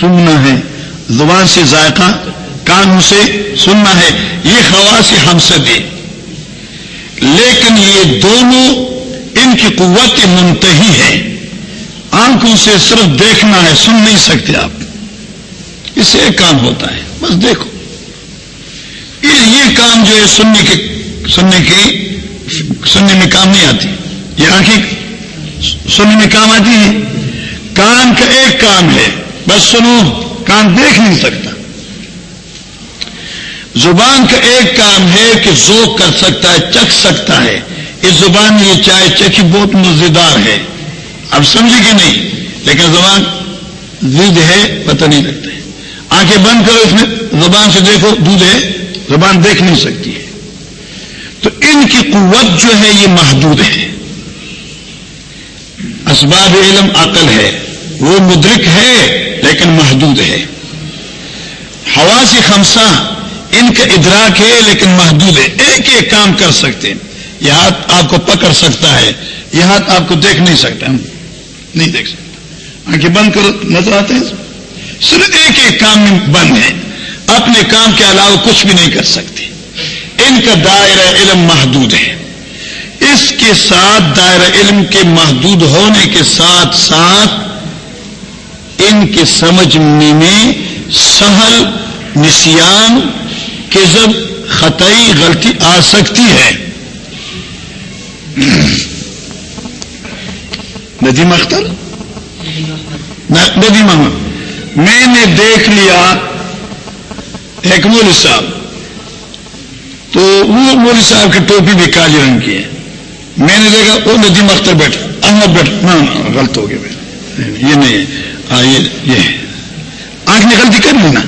سننا ہے۔ زبان سے ذائقہ، کانوں سے سننا ہے۔ یہ خواص ہم سے دے لیکن یہ دونوں ان کی قوت منتحی ہے آنکھوں سے صرف دیکھنا ہے، سن نہیں سکتے آپ۔ اس سے ایک کام ہوتا ہے، بس دیکھو۔ یہ کام جو ہے، سننے کے، سننے کی، سننے میں کام نہیں آتی۔ یہ آنکھیں، سننے میں کام آتی ہیں۔ کان کا ایک کام ہے۔ بس سنو، کان دیکھ نہیں سکتا۔ زبان کا ایک کام ہے کہ ذوق کر سکتا ہے، چکھ سکتا ہے۔ اس زبان یہ چائے چکی بہت مزیدار ہے۔ اب سمجھے کہ نہیں؟ لیکن زبان زد ہے، پتہ نہیں لگتا ہے۔ آنکھیں بند کرو اس میں، زبان سے دیکھو، دودھ ہے۔ زبان دیکھ نہیں سکتی ہے۔ تو ان کی قوت جو ہے، یہ محدود ہے۔ اسباب علم عقل ہے۔ وہ مدرک ہے۔ لیکن محدود ہے۔ ہوا سے خمسہ ان کا ادراک ہے لیکن محدود ہے۔ ایک ایک کام کر سکتے ہیں۔ یہ ہاتھ آپ کو پکڑ سکتا ہے۔ یہ ہاتھ آپ کو دیکھ نہیں سکتا۔ نہیں دیکھ سکتا آنکھیں بند کرو، نظر آتے ہیں۔ صرف ایک ایک کام میں بند ہے اپنے کام کے علاوہ کچھ بھی نہیں کر سکتے۔ ان کا دائرہ علم محدود ہے۔ اس کے ساتھ دائرہ علم کے محدود ہونے کے ساتھ ساتھ ان کے سمجھنے میں سہل، نسیان کہ جب خطائی، غلطی آ سکتی ہے۔ ندیم اختر؟ ندیم احمد۔ میں نے دیکھ لیا ایک مول صاحب۔ تو وہ مول صاحب کی ٹوپی بھی کالی رنگ کی ہے۔ میں نے دیکھا وہ ندیم اختر بیٹھا۔ احمد بیٹھا۔ نہ، غلط ہو گیا۔ یہ نہیں ہے۔ یہ آنکھ نے غلطی کر لی نا۔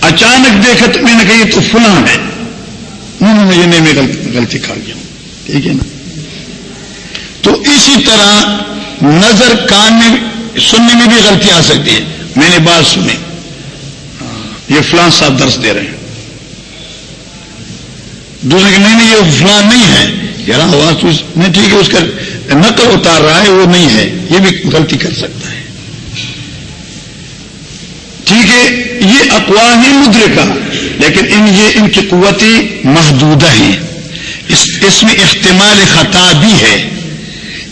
اچانک دیکھا تو میں نے کہا یہ تو فلاں ہے۔ انہوں نے یہ نہیں، میں غلطی کھا گیا۔ ٹھیک ہے نا۔ تو اسی طرح نظر کان میں سننے میں بھی غلطی آ سکتی ہے۔ میں نے بات سنی۔ یہ فلاں صاحب درس دے رہے ہیں۔ دوسرے کہ نہیں نہیں، یہ فلاں نہیں ہے۔ یار، آواز تو نہیں، ٹھیک ہے، اس کا نقل اتار رہا ہے، وہ نہیں ہے۔ یہ بھی غلطی کر سکتا ہے۔ ٹھیک ہے، یہ اقوام ہی مدرکہ، لیکن ان یہ، ان کی قوتی محدودہ ہیں۔ اس اس میں احتمال خطا بھی ہے۔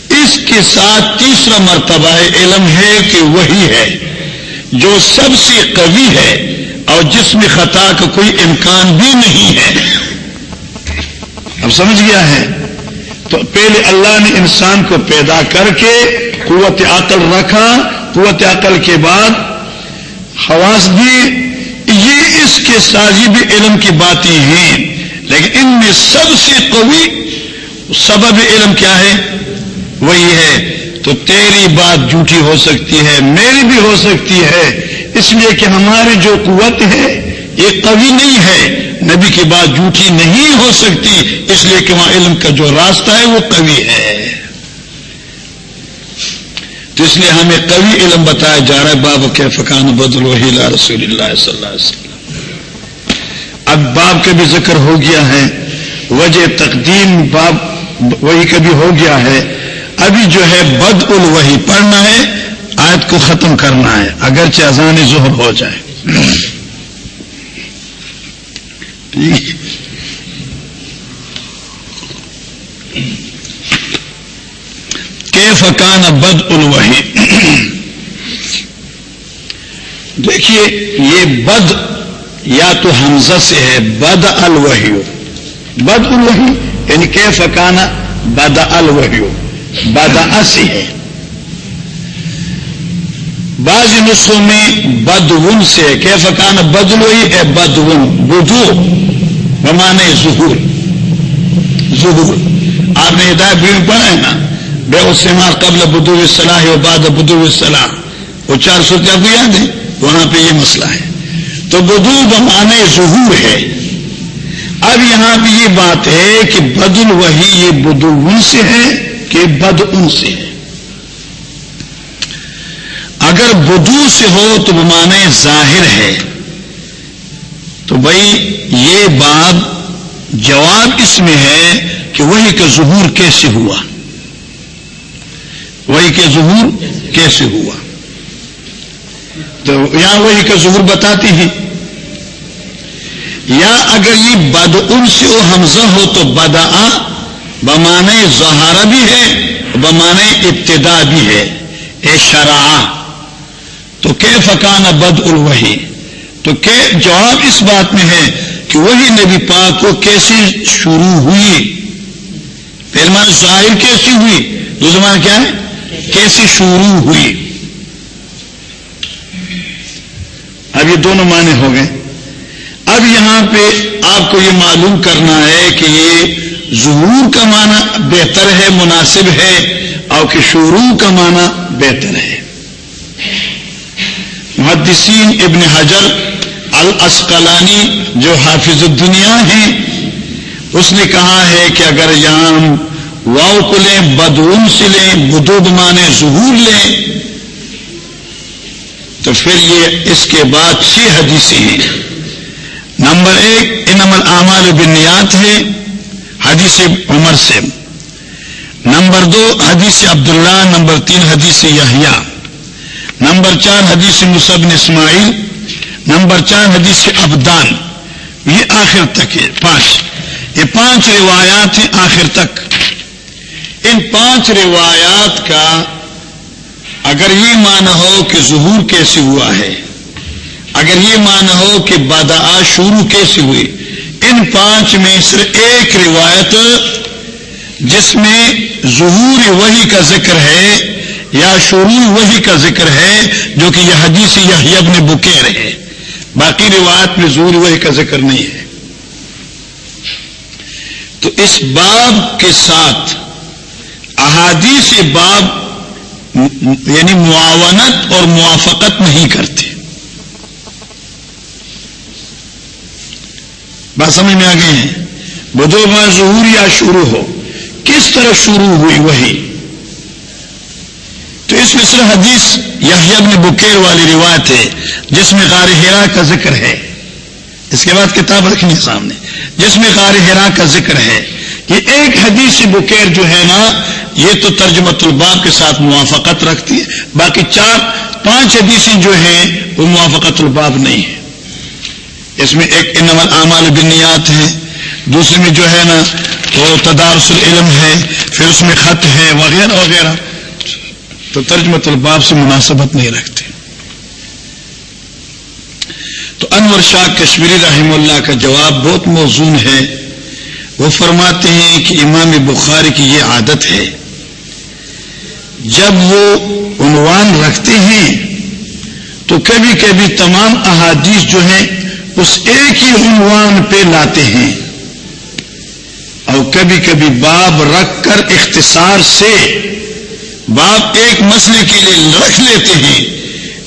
اس کے ساتھ تیسرا مرتبہ علم ہے کہ وہی ہے، جو سب سے قوی ہے اور جس میں خطا کا کوئی امکان بھی نہیں ہے۔ اب سمجھ گیا ہے؟ تو پہلے اللہ نے انسان کو پیدا کر کے قوت عقل رکھا، قوت عقل کے بعد حواس بھی یہ اس کے سازی علم کی باتیں ہیں۔ لیکن ان میں سب سے قوی سبب علم کیا ہے؟ وہی ہے، تو تیری بات جھوٹی ہو سکتی ہے، میری بھی ہو سکتی ہے۔ اس لیے کہ ہماری جو قوت ہے، یہ قوی نہیں ہے۔ نبی کی بات جھوٹی نہیں ہو سکتی، اس لیے کہ وہاں علم کا جو راستہ ہے، وہ قوی ہے۔ اس لیے ہمیں قوی علم بتایا جا رہا ہے، باب کے فقان بدل وحی رسول اللہ صلی اللہ علیہ وسلم۔ اب باب کا بھی ذکر ہو گیا ہے، وجہ تقدیم باب وہی کا بھی ہو گیا ہے۔ ابھی جو ہے بد ال وہی پڑھنا ہے، آیت کو ختم کرنا ہے، اگرچہ اذان ظہر ہو جائے۔ فکان بد الوحی دیکھیے، یہ بد یا تو حمزہ سے ہے بد الوحی۔ بد الوحی یعنی کہ فکانا بد الوحی۔ بد اسی ہے۔ بعض نسخوں میں بدون سے کہ فکان بدلوئی ہے بدون بدو بمانے ظہور۔ ظہور۔ آپ نے ہدایت بھی پڑھا ہے نا؟ بے استعمال قبل بدو صلاح و بعد بدو صلاح۔ وہ چار سو کیا کو یاد ہے وہاں پہ یہ مسئلہ ہے۔ تو بدو بمانے ظہور ہے۔ اب یہاں پہ یہ بات ہے کہ بدل وہی یہ بدو ان سے ہے کہ بد ان سے ہے۔ اگر بدو سے ہو تو بمانے ظاہر ہے۔ تو بھائی یہ بات جواب اس میں ہے کہ وہی کا ظہور کیسے ہوا؟ وہی کے ظہور کیسے ہوا؟ تو یہاں وہی کا ظہور بتاتی ہی یا اگر یہ بد ان سے وہ حمزہ ہو تو بدا بمانے زہارا بھی ہے بمانے ابتدا بھی ہے۔ اے شرع تو کہ فکان بد الوحی؟ تو کہ جواب اس بات میں ہے کہ وہی نبی پاک کو کیسی شروع ہوئی؟ پہلمان ظاہر کیسی ہوئی؟ دوسرا کیا ہے؟ کیسی شروع ہوئی؟ اب یہ دونوں معنی ہو گئے۔ اب یہاں پہ آپ کو یہ معلوم کرنا ہے کہ یہ ظہور کا معنی بہتر ہے، مناسب ہے، اور کہ شروع کا معنی بہتر ہے۔ محدثین ابن حجر الاسقلانی جو حافظ الدنیا ہیں، اس نے کہا ہے کہ اگر یہاں واؤ کو لیں بدون سے لیں بدوب مانے ظہور لیں۔ تو پھر یہ اس کے بعد چھ حدیثیں ہیں۔ نمبر ایک، انم العمال بنیات ہے حدیث عمر سے۔ نمبر دو، حدیث عبداللہ، نمبر تین، حدیث یحییٰ۔ نمبر چار، حدیث مصب اسماعیل۔ نمبر چار، حدیث ابدان۔ یہ آخر تک ہے، پانچ۔ یہ پانچ روایات ہیں آخر تک۔ ان پانچ روایات کا اگر یہ مانا ہو کہ ظہور کیسے ہوا ہے، اگر یہ مانا ہو کہ بادآ شروع کیسے ہوئی، ان پانچ میں صرف ایک روایت جس میں ظہور وہی کا ذکر ہے یا شروع وہی کا ذکر ہے جو کہ یہ حدیث یا ابن بکیر ہے۔ باقی روایت میں ظہور وہی کا ذکر نہیں ہے۔ تو اس باب کے ساتھ احادیث باب یعنی معاونت اور موافقت نہیں کرتے۔ بات سمجھ میں آ گئے ہیں؟ بدو میں ظہور یا شروع ہو، کس طرح شروع ہوئی وہی؟ تو اس میں صرف حدیث یحیب نے بکیر والی روایت ہے، جس میں غار ہرا کا ذکر ہے۔ اس کے بعد کتاب رکھنی سامنے۔ جس میں غار ہرا کا ذکر ہے۔ یہ ایک حدیث بکیر جو ہے نا، یہ تو ترجمت الباب کے ساتھ موافقت رکھتی ہے، باقی چار، پانچ حدیثیں جو ہیں، وہ موافقت الباب نہیں ہے اس میں ایک انمل اعمال بنیات ہے، دوسرے میں جو ہے نا، وہ تدارس العلم ہے، پھر اس میں خط ہے، وغیرہ وغیرہ۔ تو ترجمت الباب سے مناسبت نہیں رکھتے۔ تو انور شاہ کشمیری رحم اللہ کا جواب بہت موزون ہے۔ وہ فرماتے ہیں کہ امام بخاری کی یہ عادت ہے، جب وہ عنوان رکھتے ہیں تو کبھی کبھی تمام احادیث جو ہیں اس ایک ہی عنوان پہ لاتے ہیں۔ اور کبھی کبھی باب رکھ کر اختصار سے باب ایک مسئلے کے لیے رکھ لیتے ہیں۔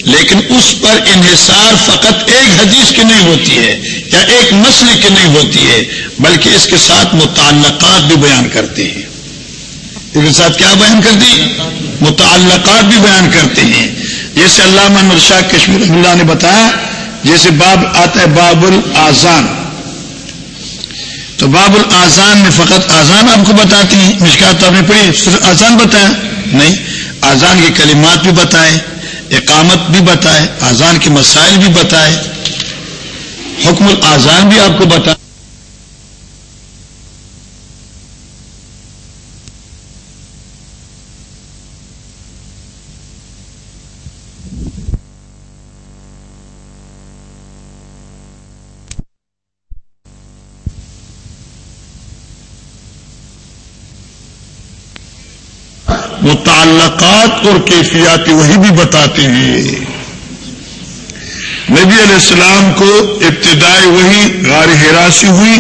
لیکن اس پر انحصار فقط ایک حدیث کی نہیں ہوتی ہے یا ایک مسئلے کی نہیں ہوتی ہے، بلکہ اس کے ساتھ متعلقات بھی بیان کرتے ہیں۔ اس کے ساتھ کیا بیان کرتے ہیں متعلقات بھی بیان کرتے ہیں۔ جیسے علامہ نرشا کشمیر اللہ نے بتایا، جیسے باب آتا ہے باب الآزان تو باب الآزان میں فقط آزان آپ کو بتاتی ہیں۔ مشکات آپ نے پڑھی، صرف آزان بتایا؟ نہیں آزان کے کلمات بھی بتائے اقامت بھی بتائے آزان کے مسائل بھی بتائے حکم الازان بھی آپ کو بتائے۔ متعلقات اور کیفیات وہی بھی بتاتے ہیں۔ نبی علیہ السلام کو ابتدائی وہی غار ہراسی ہوئی،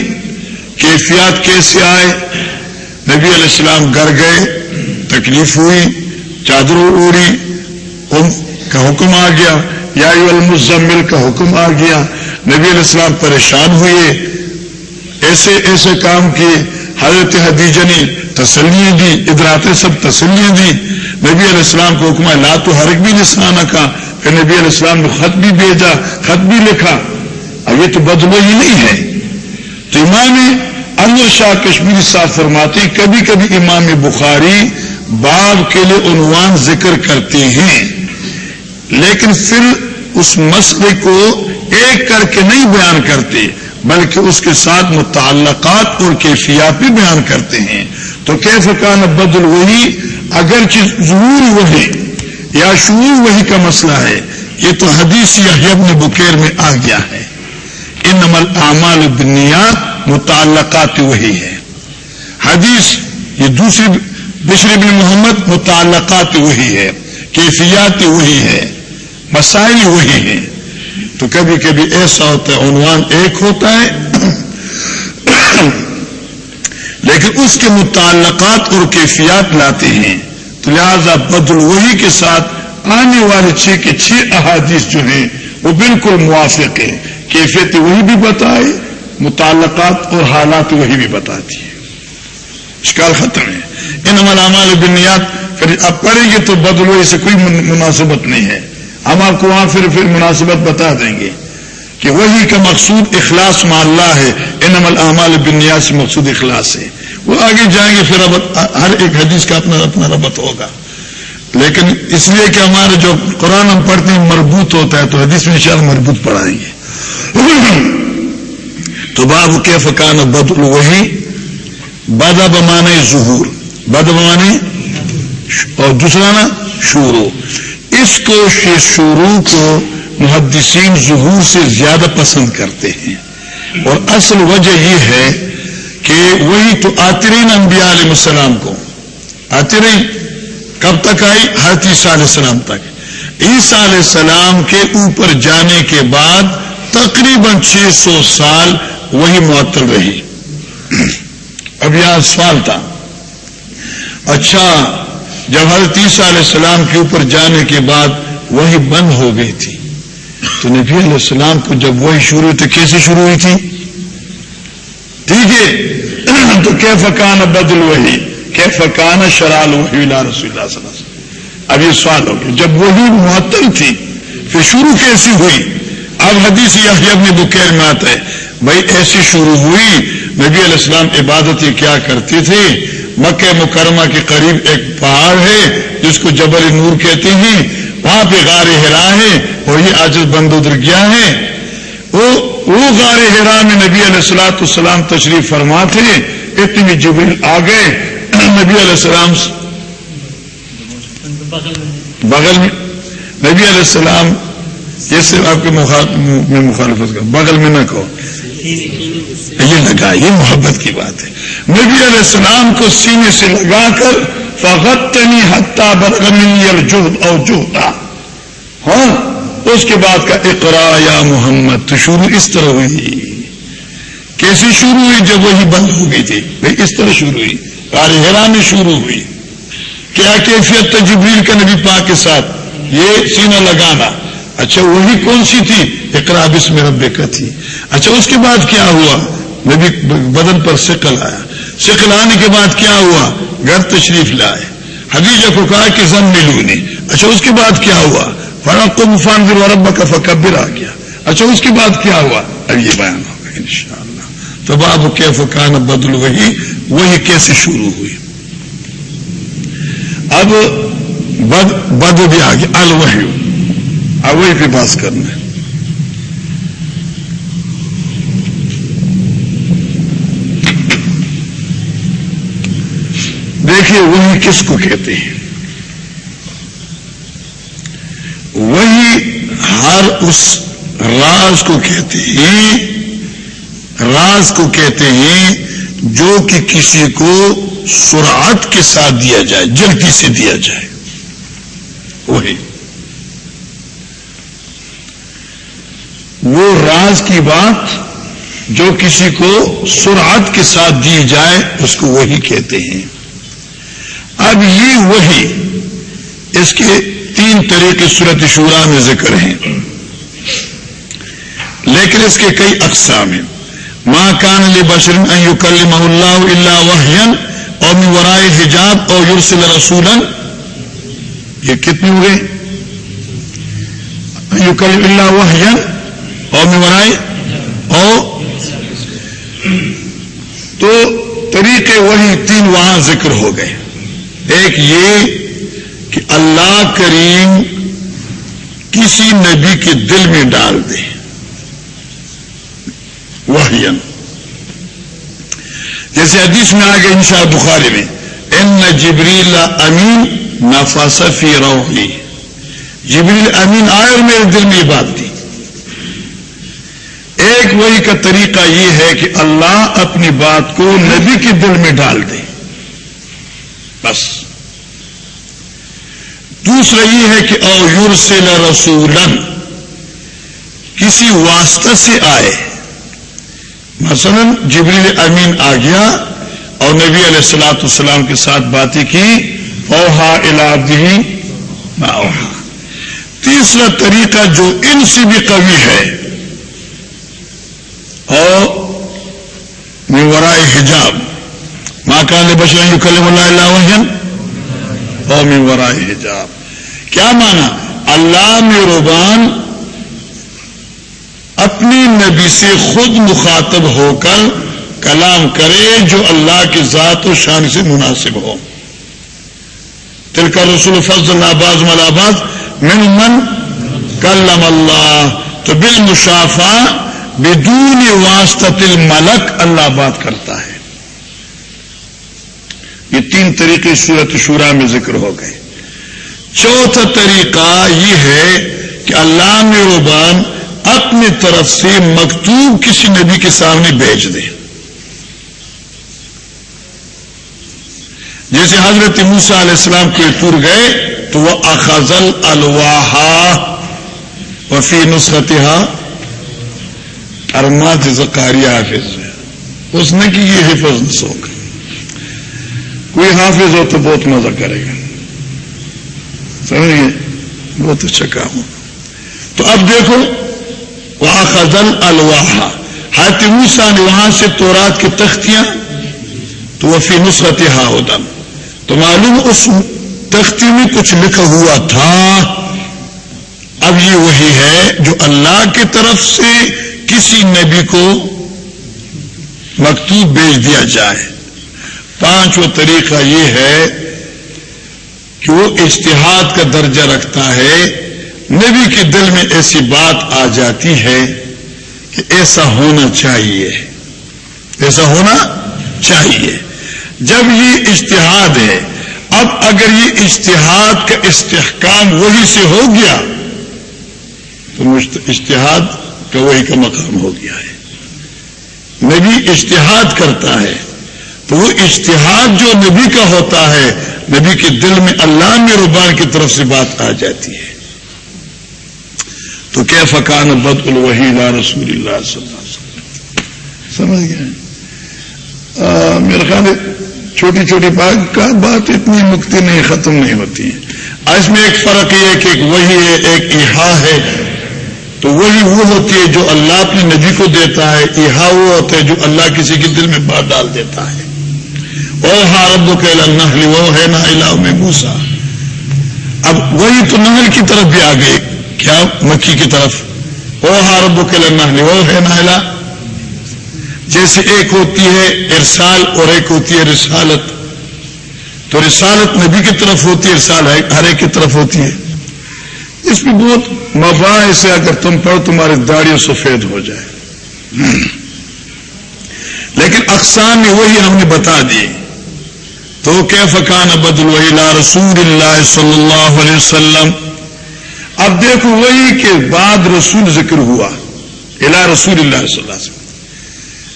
کیفیات کیسے آئے، نبی علیہ السلام گھر گئے، تکلیف ہوئی، چادر اڑی ام کا حکم آ گیا، یا المزمل کا حکم آ گیا، نبی علیہ السلام پریشان ہوئے، ایسے ایسے کام کیے، حضرت حدیجہ نے تسلیاں دی ادراتے سب تسلیاں دی۔ نبی علیہ السلام کو حکم لا تو حرک بھی نسانہ کا۔ پھر نبی علیہ السلام نے خط بھی بھیجا، خط بھی لکھا۔ اب یہ تو بدلو نہیں ہے۔ تو امام انور شاہ کشمیری صاحب فرماتے کبھی کبھی امام بخاری باب کے لیے عنوان ذکر کرتے ہیں۔ لیکن پھر اس مسئلے کو ایک کر کے نہیں بیان کرتے۔ بلکہ اس کے ساتھ متعلقات اور کیفیات بھی بیان کرتے ہیں۔ تو کیسے کان بدل وہی اگرچہ ضرور وہی یا شعور وہی کا مسئلہ ہے، یہ تو حدیث یا ابن بکیر میں آ گیا ہے۔ ان عمل اعمال بنیاد متعلقات وہی ہے۔ حدیث یہ دوسری بشر بن محمد متعلقات وہی ہے، کیفیات وہی ہے، مسائل وہی ہیں۔ تو کبھی کبھی ایسا ہوتا ہے، عنوان ایک ہوتا ہے۔ لیکن اس کے متعلقات اور کیفیات لاتے ہیں۔ تو لہذا بدل وہی کے ساتھ آنے والے چھ کے چھ احادیث جو ہیں، وہ بالکل موافق ہیں۔ کیفیت وہی بھی بتائے متعلقات اور حالات وہی بھی بتاتی ہے شکال ختم ہے۔ ان علامات بنیاد پھر اب پڑھیں گے تو بدل وہی سے کوئی مناسبت نہیں ہے۔ ہم آپ کو وہاں پھر پھر مناسبت بتا دیں گے کہ وہی کا مقصود اخلاص مع اللہ ہے ان عمل اعمال بنیاد سے مقصود اخلاص ہے۔ وہ آگے جائیں گے، پھر ہر ایک حدیث کا اپنا اپنا ربط ہوگا۔ لیکن اس لیے کہ ہمارے جو قرآن ہم پڑھتے ہیں، مربوط ہوتا ہے، تو حدیث میں شاید مربوط پڑھائیں گے۔ تو باب کے فکان بدل وہی؟ بدا بمانے ظہور۔ بد بمانے اور دوسرا نا، شورو۔ اس کو شروع کو محدثین ظہور سے زیادہ پسند کرتے ہیں۔ اور اصل وجہ یہ ہے کہ وہی تو آترین انبیاء علیہ السلام کو۔ آترین کب تک آئی؟ ہر عیسیٰ علیہ السلام تک۔ عیسیٰ علیہ السلام کے اوپر جانے کے بعد تقریباً چھ سو سال وہی معطل رہی اب یہاں سوال تھا۔ اچھا جب حضرت عیسیٰ علیہ السلام کے اوپر جانے کے بعد وہی بند ہو گئی تھی، تو نبی علیہ السلام کو جب وہی شروع ہوئی تو کیسے شروع ہوئی تھی؟ ٹھیک ہے تو کیا فکان بدل وہی کیا فکان شرال وہی لا رسول اللہ صلی اللہ علیہ وسلم۔ اب یہ سوال ہو گیا، جب وہی معطل تھی، پھر شروع کیسی ہوئی؟ اب حدیث یہ اپنی بکیر میں آتا ہے، بھائی ایسی شروع ہوئی، نبی علیہ السلام عبادتیں کیا کرتی تھی مکہ مکرمہ کے قریب ایک پہاڑ ہے، جس کو جبل نور کہتے ہیں۔ وہاں پہ غار ہرا ہے اور یہ آج بند گیا ہے وہ غار ہرا میں نبی علیہ السلاۃ السلام تشریف فرما تھے اتنی جبریل آ گئے۔ نبی علیہ السلام بغل میں نبی علیہ السلام، یہ صرف آپ کے مخالفت کر بغل میں نہ کہو۔ یہ لگا، یہ محبت کی بات ہے۔ نبی علیہ السلام کو سینے سے لگا کر فقت حتہ برغمی الجہد اور جوہتا ہاں اس کے بعد کا اقرا یا محمد، تو شروع اس طرح ہوئی۔ کیسی شروع ہوئی؟ جب وہی بند ہو گئی تھی۔ بھائی اس طرح شروع ہوئی۔ ہرا میں شروع ہوئی۔ کیا کیفیت تجبریل کا نبی پاک کے ساتھ؟ یہ سینہ لگانا۔ اچھا وہی کون سی تھی؟ اقرا بسم رب کا تھی۔ اچھا اس کے بعد کیا ہوا؟ نبی بدن پر سکل آیا۔ سکل آنے کے بعد کیا ہوا؟ گھر تشریف لائے۔ حدیجہ کو کہا کہ زم ملو نے اچھا اس کے بعد کیا ہوا؟ فرق کو مفان دل ربا کا فکبر آ گیا۔ اچھا اس کے بعد کیا ہوا؟ اب یہ بیان ہوگا ان شاء اللہ تو باب کے فکان بدل وہی وہی کیسے شروع ہوئی۔ اب بد بد بھی آ گیا۔ الوحی۔ اب وہی پہ بات کرنا۔ ہے دیکھیے وہی کس کو کہتے ہیں؟ وہی ہر اس راز کو کہتے ہیں، راز کو کہتے ہیں جو کہ کسی کو سرعت کے ساتھ دیا جائے، جلدی سے دیا جائے۔ وہی۔ وہ راز کی بات جو کسی کو سرعت کے ساتھ دی جائے، اس کو وہی کہتے ہیں۔ اب یہ وہی اس کے تین طریقے صورت شورا میں ذکر ہیں۔ لیکن اس کے کئی اقسام ہیں۔ ماں کان علی بشرن کل اللہ اللہ وحین اور ورائے حجاب اور یورسل رسولن یہ کتنی ہو گئی کل اللہ وحین اور ورائے او۔ تو طریقے وہی تین وہاں ذکر ہو گئے۔ ایک یہ کہ اللہ کریم کسی نبی کے دل میں ڈال دے۔ وحین جیسے حدیث میں آ گئے انشاء بخاری میں، ان جبریل امین نفاسفی روحی۔ جبریل امین آئے اور میرے دل میں یہ بات تھی۔ ایک وہی کا طریقہ یہ ہے کہ اللہ اپنی بات کو نبی کے دل میں ڈال دے۔ بس۔ دوسرا یہ ہے کہ او یورسل رسولن کسی واسطہ سے آئے۔ مثلا جبریل امین آ گیا اور نبی علیہ السلاۃ السلام کے ساتھ باتیں کی۔ اوہا الادی اوہا تیسرا طریقہ جو ان سے بھی قوی ہے اور میورائے حجاب۔ بشر کلم اللہ اللہ اور میورائے حجاب۔ کیا مانا اللہ میں روبان اپنی نبی سے خود مخاطب ہو کر کلام کرے جو اللہ کی ذات و شان سے مناسب ہو۔ تلکا رسول فضل آباز ملاباز من من کلم اللہ، تو بال مشافہ بدون واسطت الملک اللہ بات کرتا ہے۔ یہ تین طریقے صورت شورا میں ذکر ہو گئے۔ چوتھا طریقہ یہ ہے کہ اللہ ربان اپنی طرف سے مکتوب کسی نبی کے سامنے بھیج دے۔ جیسے حضرت موسا علیہ السلام کوئی تر گئے تو وہ اخذل الواہا وفی نسختہ ارمات زکاری حافظ اس نے کہ یہ حفظ نسو کوئی حافظ ہو تو بہت مزہ کرے گا۔ سمجھیے بہت اچھا کام ہو۔ تو اب دیکھو وہاں خزل الواحا موسا نے وہاں سے تورات کی تختیاں، تو وہ فی نسرت ہا تو معلوم اس تختی میں کچھ لکھا ہوا تھا۔ اب یہ وہی ہے جو اللہ کی طرف سے کسی نبی کو مکتوب بھیج دیا جائے۔ پانچواں طریقہ یہ ہے کہ وہ اشتہاد کا درجہ رکھتا ہے۔ نبی کے دل میں ایسی بات آ جاتی ہے کہ ایسا ہونا چاہیے۔ ایسا ہونا چاہیے۔ جب یہ اشتہاد ہے، اب اگر یہ اشتہاد کا استحکام وہی سے ہو گیا، تو اشتہاد کا وہی کا مقام ہو گیا ہے۔ نبی اشتہاد کرتا ہے۔ تو وہ اشتہاد جو نبی کا ہوتا ہے، نبی کے دل میں اللہ میں ربان کی طرف سے بات آ جاتی ہے۔ تو کیا فقان بد الوحی لا رسول اللہ صلی اللہ علیہ وسلم؟ سمجھ گئے؟ میرے خیال چھوٹی چھوٹی بات، کا بات اتنی مکتی نہیں، ختم نہیں ہوتی ہے۔ اس میں ایک فرق یہ ہے کہ ایک وہی ہے، ایک ایہا ہے۔ تو وہی وہ ہوتی ہے جو اللہ اپنے نبی کو دیتا ہے، ایہا وہ ہوتا ہے جو اللہ کسی کے دل میں بات ڈال دیتا ہے۔ او ہا رب کے اللہ وہ ہے نا اللہ میں بوسا اب وہی تو نہل کی طرف بھی آ گئی کیا؟ مکھی کی طرف۔ او ہارب کے لڑنا وہ ہے نائلا جیسے ایک ہوتی ہے ارسال اور ایک ہوتی ہے رسالت۔ تو رسالت نبی کی طرف ہوتی ہے، ارسال ہر ایک کی طرف ہوتی ہے۔ اس میں بہت مباح سے اگر تم پڑھو تمہاری داڑھی سفید ہو جائے۔ لیکن اقسام میں وہی ہم نے بتا دی۔ تو کیا فقان ابد الحلا رسول اللہ صلی اللہ علیہ وسلم؟ اب دیکھو وہی کے بعد رسول ذکر ہوا۔ الا رسول اللہ صلی اللہ علیہ وسلم۔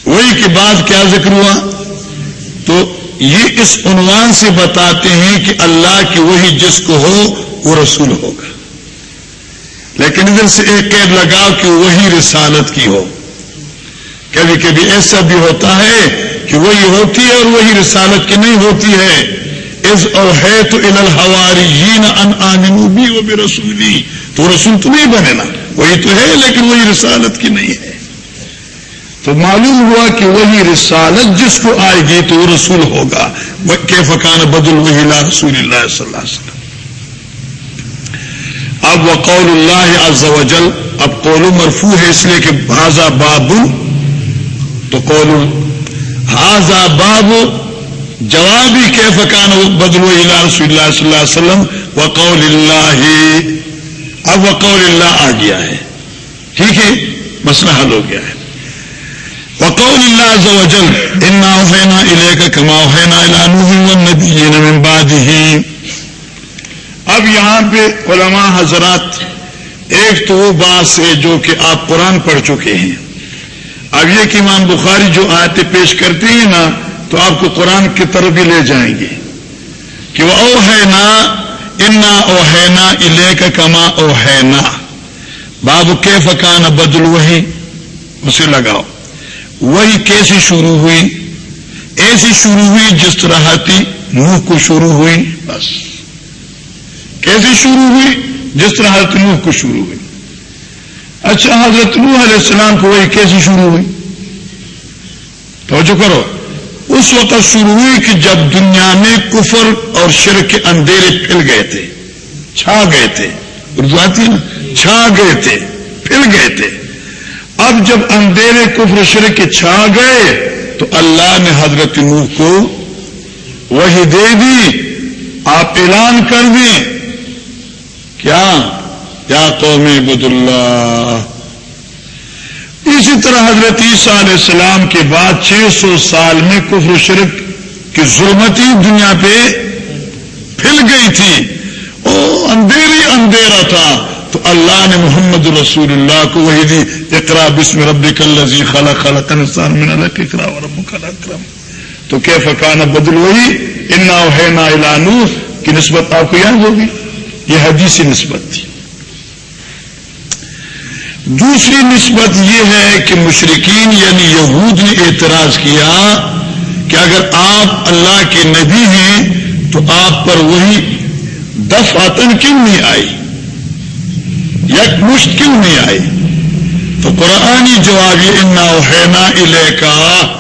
وہی کے بعد کیا ذکر ہوا؟ تو یہ اس عنوان سے بتاتے ہیں کہ اللہ کی وہی جس کو ہو، وہ رسول ہوگا۔ لیکن ادھر سے ایک قید لگاؤ کہ وہی رسالت کی ہو۔ کبھی کبھی ایسا بھی ہوتا ہے کہ وہی ہوتی ہے اور وہی رسالت کی نہیں ہوتی ہے۔ از اور ہے تو ان الحواری ان رسولی تو رسول تو نہیں بنے نا۔ وہی تو ہے لیکن وہی رسالت کی نہیں ہے۔ تو معلوم ہوا کہ وہی رسالت جس کو آئے گی تو وہ رسول ہوگا۔ کہ فقان بدل وہی لا رسول اللہ صلی اللہ علیہ وسلم۔ اب وقول اللہ عز و جل، اب قول مرفو ہے اس لیے کہ بازا باب تو قول ہاضا باب جوابی کے فقان بدلو اللہ رسول اللہ صلی اللہ علیہ وسلم وقول اللہ اب وقول اللہ آ گیا ہے۔ ٹھیک ہے؟ مسئلہ حل ہو گیا ہے۔ وقول اللہ عز و جل انا اوحینا الیک کما اوحینا الی نوح والنبیین من بعده. اب یہاں پہ علماء حضرات ایک تو وہ بات ہے جو کہ آپ قرآن پڑھ چکے ہیں۔ اب یہ کہ امام بخاری جو آیتیں پیش کرتے ہیں نا، تو آپ کو قرآن کی طرف بھی لے جائیں گے۔ کہ وہ او ہے نا انا او ہے نا الے کا کما او ہے نا باب کے فکان بدل وہی؟ اسے لگاؤ۔ وہی کیسی شروع ہوئی؟ ایسی شروع ہوئی جس طرح تھی منہ کو شروع ہوئی، بس۔ کیسی شروع ہوئی؟ جس طرح حضرت نوح کو شروع ہوئی۔ اچھا حضرت نوح علیہ السلام کو وہی کیسی شروع ہوئی؟ توجہ کرو۔ اس وقت شروع ہوئی کہ جب دنیا میں کفر اور شر کے اندھیرے پھیل گئے تھے، چھا گئے تھے۔ اردو آتی نا؟ چھا گئے تھے، پھیل گئے تھے۔ اب جب اندھیرے، کفر شر کے چھا گئے، تو اللہ نے حضرت نوح کو وہی دے دی، آپ اعلان کر دیں۔ کیا؟ یا قوم عبد اللہ اسی طرح حضرت عیسیٰ علیہ السلام کے بعد چھ سو سال میں کفر شرک کی ظلمتی دنیا پہ پھیل گئی تھی۔ او اندھیری اندھیرا تھا۔ تو اللہ نے محمد رسول اللہ کو وہی دی اقرا بسم رب کلزی خلا خلا کنستان من الک اقرا رب اکرم۔ تو کیا فکان بدل وہی؟ انا ہے نا الانو کی نسبت آپ کو یاد ہوگی؟ یہ حدیثی نسبت تھی۔ دوسری نسبت یہ ہے کہ مشرقین یعنی یہود نے اعتراض کیا کہ اگر آپ اللہ کے نبی ہیں تو آپ پر وہی دف آتن کیوں نہیں آئی؟ یک مشت کیوں نہیں آئی؟ تو قرآنی جواب یہ انا ہے نا کا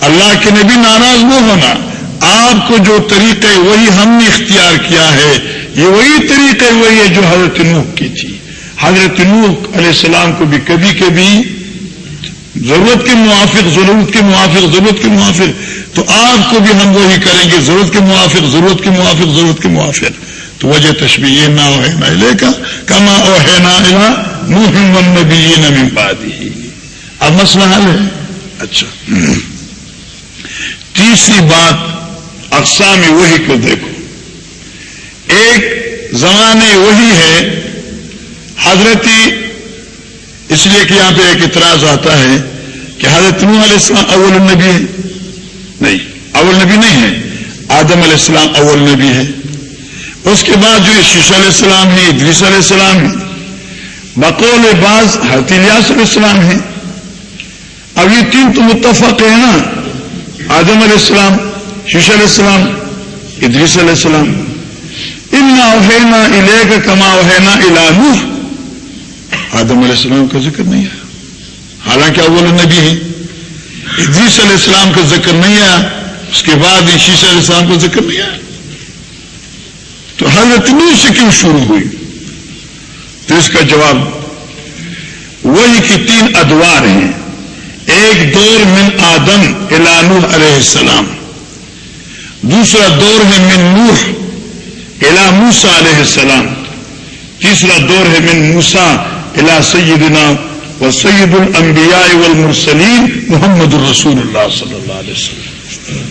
اللہ کے نبی ناراض نہ ہونا۔ آپ کو جو طریقہ وہی ہم نے اختیار کیا ہے، یہ وہی طریقہ وہی ہے جو حضرت نوح کی تھی۔ حضرت نوح علیہ السلام کو بھی کبھی کبھی ضرورت کے موافق، ضرورت کے موافق، ضرورت کے موافق۔ تو آپ کو بھی ہم وہی کریں گے، ضرورت کے موافق، ضرورت کے موافق، ضرورت کے موافق۔ تو وجہ تشبیہ یہ نہ ہے نا لے کا کما او ہے نا منہ نبی نمی پاتی اب مسئلہ حل ہے۔ اچھا۔ تیسری بات، اقسام وہی کو دیکھو۔ ایک زمانے وہی ہے حضرتی اس لیے کہ یہاں پہ ایک اعتراض آتا ہے کہ حضرت نوح علیہ السلام اول النبی ہے نہیں، اول نبی نہیں ہے آدم علیہ السلام اول نبی ہے اس کے بعد جو شیش علیہ السلام ہے ادریس علیہ السلام ہے بقول باز حضرت الیاس علیہ السلام ہے اب یہ تین تو متفق ہے نا۔ آدم علیہ السلام شیش علیہ السلام، ادریس علیہ السلام۔ امنا اوہینا الے کا کما اوہینا الانو آدم علیہ السلام کا ذکر نہیں ہے۔ حالانکہ اول نبی ہے ادریس علیہ السلام کا ذکر نہیں آیا اس کے بعد شیش علیہ السلام کا ذکر نہیں آیا تو حضرت نو سے کیوں شروع ہوئی؟ تو اس کا جواب وہی کی تین ادوار ہیں۔ ایک دور من آدم الانو علیہ السلام۔ دوسرا دور ہے من نوح الا موسا علیہ السلام۔ تیسرا دور ہے من موسا الى سیدنا و سید الانبیاء والمرسلین محمد الرسول اللہ صلی اللہ علیہ وسلم.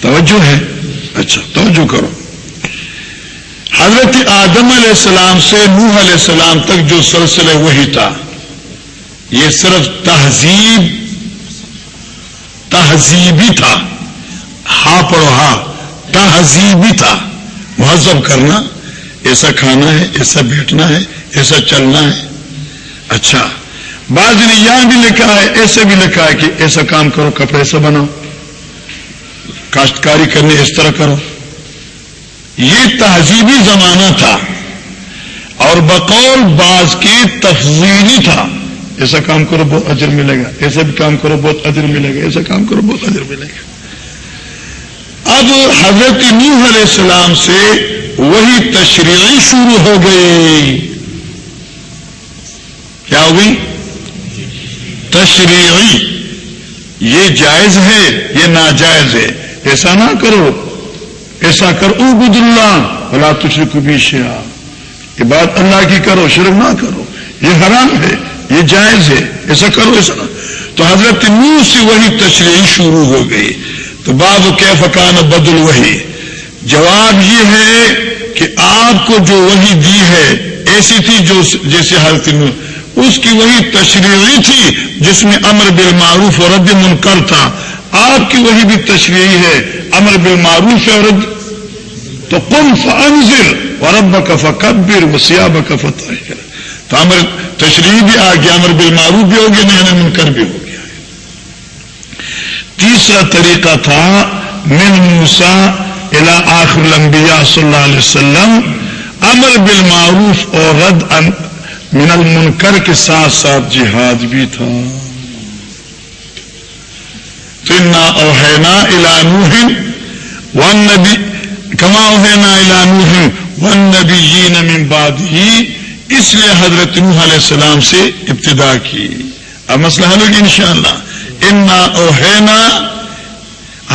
توجہ ہے؟ اچھا توجہ کرو. حضرت آدم علیہ السلام سے نوح علیہ السلام تک جو سلسلہ وہی تھا، یہ صرف تہذیب، تہذیبی تھا۔ ہا پڑو ہا تہذیبی تھا۔ مہذب کرنا ایسا کھانا ہے، ایسا بیٹھنا ہے، ایسا چلنا ہے۔ اچھا بعض نے یہاں بھی لکھا ہے، ایسے بھی لکھا ہے کہ ایسا کام کرو، کپڑے ایسا بناؤ۔ کاشتکاری کرنے اس طرح کرو۔ یہ تہذیبی زمانہ تھا اور بقول بعض کی تفضیلی تھا۔ ایسا کام کرو، بہت اجر ملے گا۔ ایسا بھی کام کرو، بہت اجر ملے گا۔ ایسا کام کرو، بہت اجر ملے گا۔ اب حضرت نوح علیہ السلام سے وہی تشریعی شروع ہو گئی۔ کیا ہو گئی؟ تشریعی۔ یہ جائز ہے، یہ ناجائز ہے۔ ایسا نہ کرو۔ ایسا کر، او گد اللہ۔ بلا تشریح بھی شیا یہ بات اللہ کی کرو، شرک نہ کرو۔ یہ حرام ہے، یہ جائز ہے۔ ایسا کرو، ایسا نہ۔ تو حضرت نو سے وہی تشریح شروع ہو گئی۔ تو باب کی فکان بدل وہی۔ جواب یہ ہے کہ آپ کو جو وہی دی ہے، ایسی تھی جو جیسے حضرت اس کی وہی تشریحی تھی، جس میں امر بالمعروف اور رد منکر تھا۔ آپ کی وہی بھی تشریحی ہے، امر بالمعروف اور رد تو کم فنزر اور اب کا فکبر وسیاب کا فتح تو امر تشریح بھی آ گیا، امر بالمعروف بھی ہو گیا نہیں منکر بھی ہو گیا۔ تیسرا طریقہ تھا، من موسا الا آخر الانبیاء صلی اللہ علیہ وسلم امر بالمعروف اور رد من المنکر کے ساتھ ساتھ جہاد بھی تھا۔ فنا اوہینا الانوہ ون نبی کما اوہینا الانوہ ون نبی من بعد ہی اس لیے حضرت نوح علیہ السلام سے ابتدا کی۔ اب مسئلہ حل ہوگی انشاءاللہ۔ انا اوہینا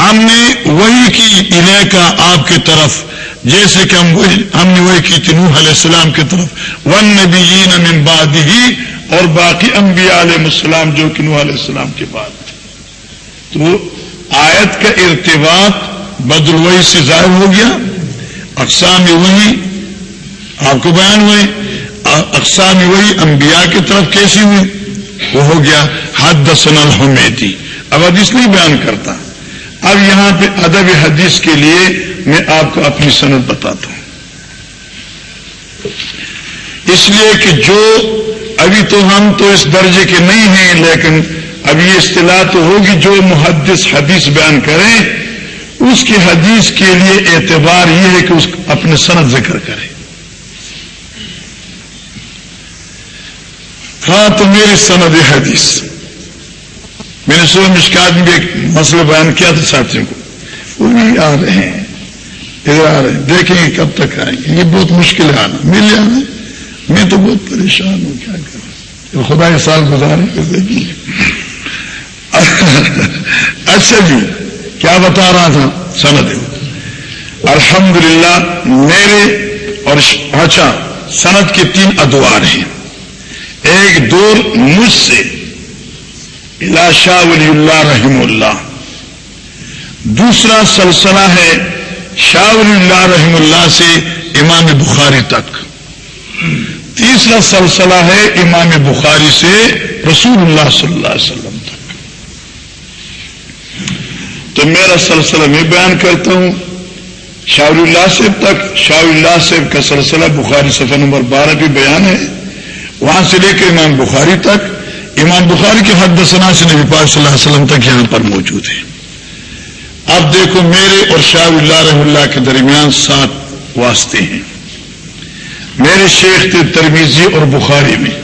ہم نے وہی کی انہیں کا آپ کی طرف، جیسے کہ ہم ہم نے وہی کی تھی نوح علیہ السلام کی طرف۔ ون نبی من بعد ہی اور باقی انبیاء علیہ السلام جو کہ نوح علیہ السلام کے بعد تو آیت کا ارتباط بدروئی سے ظاہر ہو گیا، اقسام وہی آپ کو بیان ہوئے، اقسام وہی انبیاء کی طرف کیسی ہوئی وہ ہو گیا حد دسن الحمیدی۔ اب حدیث نہیں بیان کرتا۔ اب یہاں پہ ادب حدیث کے لیے میں آپ کو اپنی صنعت بتاتا ہوں۔ اس لیے کہ جو ابھی تو ہم تو اس درجے کے نہیں ہیں، لیکن اب یہ اصطلاح تو ہوگی جو محدث حدیث بیان کریں، اس کی حدیث کے لیے اعتبار یہ ہے کہ اس اپنے صنعت ذکر کرے ہاں تو میری سند حدیث۔ میں نے صبح مشکات میں بھی ایک مسئلہ بیان کیا تھا ساتھیوں کو۔ وہ بھی آ رہے ہیں۔ ادھر آ رہے ہیں۔ دیکھیں گے کب تک آئیں گے۔ یہ بہت مشکل ہے۔ آنا مل جانا میں تو بہت پریشان ہوں۔ کیا کروں؟ خدا کے سال گزارے اچھا جی کیا بتا رہا تھا؟ سند۔ الحمدللہ، میرے اور اچھا سند کے تین ادوار ہیں۔ ایک دور مجھ سے۔ شاہ ولی اللہ رحم اللہ۔ دوسرا سلسلہ ہے شاہ ولی اللہ رحم اللہ سے امام بخاری تک۔ تیسرا سلسلہ ہے امام بخاری سے رسول اللہ صلی اللہ علیہ وسلم تک۔ تو میرا سلسلہ میں بیان کرتا ہوں۔ شاہ اللہ صاحب تک شاہ اللہ صاحب کا سلسلہ بخاری صفحہ نمبر بارہ بھی بیان ہے۔ وہاں سے لے کر امام بخاری تک۔ امام بخاری کے حد دسنا سے نبی پاک صلی اللہ علیہ وسلم تک یہاں پر موجود ہے۔ اب دیکھو میرے اور شاہ اللہ رحم اللہ کے درمیان سات واسطے ہیں۔ میرے شیخ تھے ترمیزی اور بخاری میں۔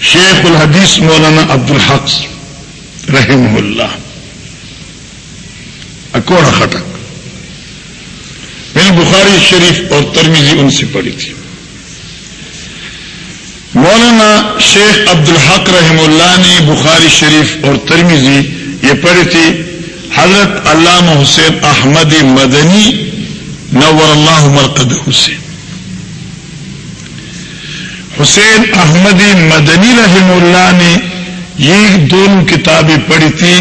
شیخ الحدیث مولانا عبد الحق رحم اللہ۔ اکوڑا خٹک۔ میں نے بخاری شریف اور ترمیزی ان سے پڑھی تھی۔ مولانا شیخ عبد الحق رحم اللہ نے بخاری شریف اور ترمیزی یہ پڑھی تھی، حضرت علامہ حسین احمد مدنی نور اللہ مرقد حسین حسین احمد مدنی رحم اللہ نے یہ دونوں کتابیں پڑھی تھی،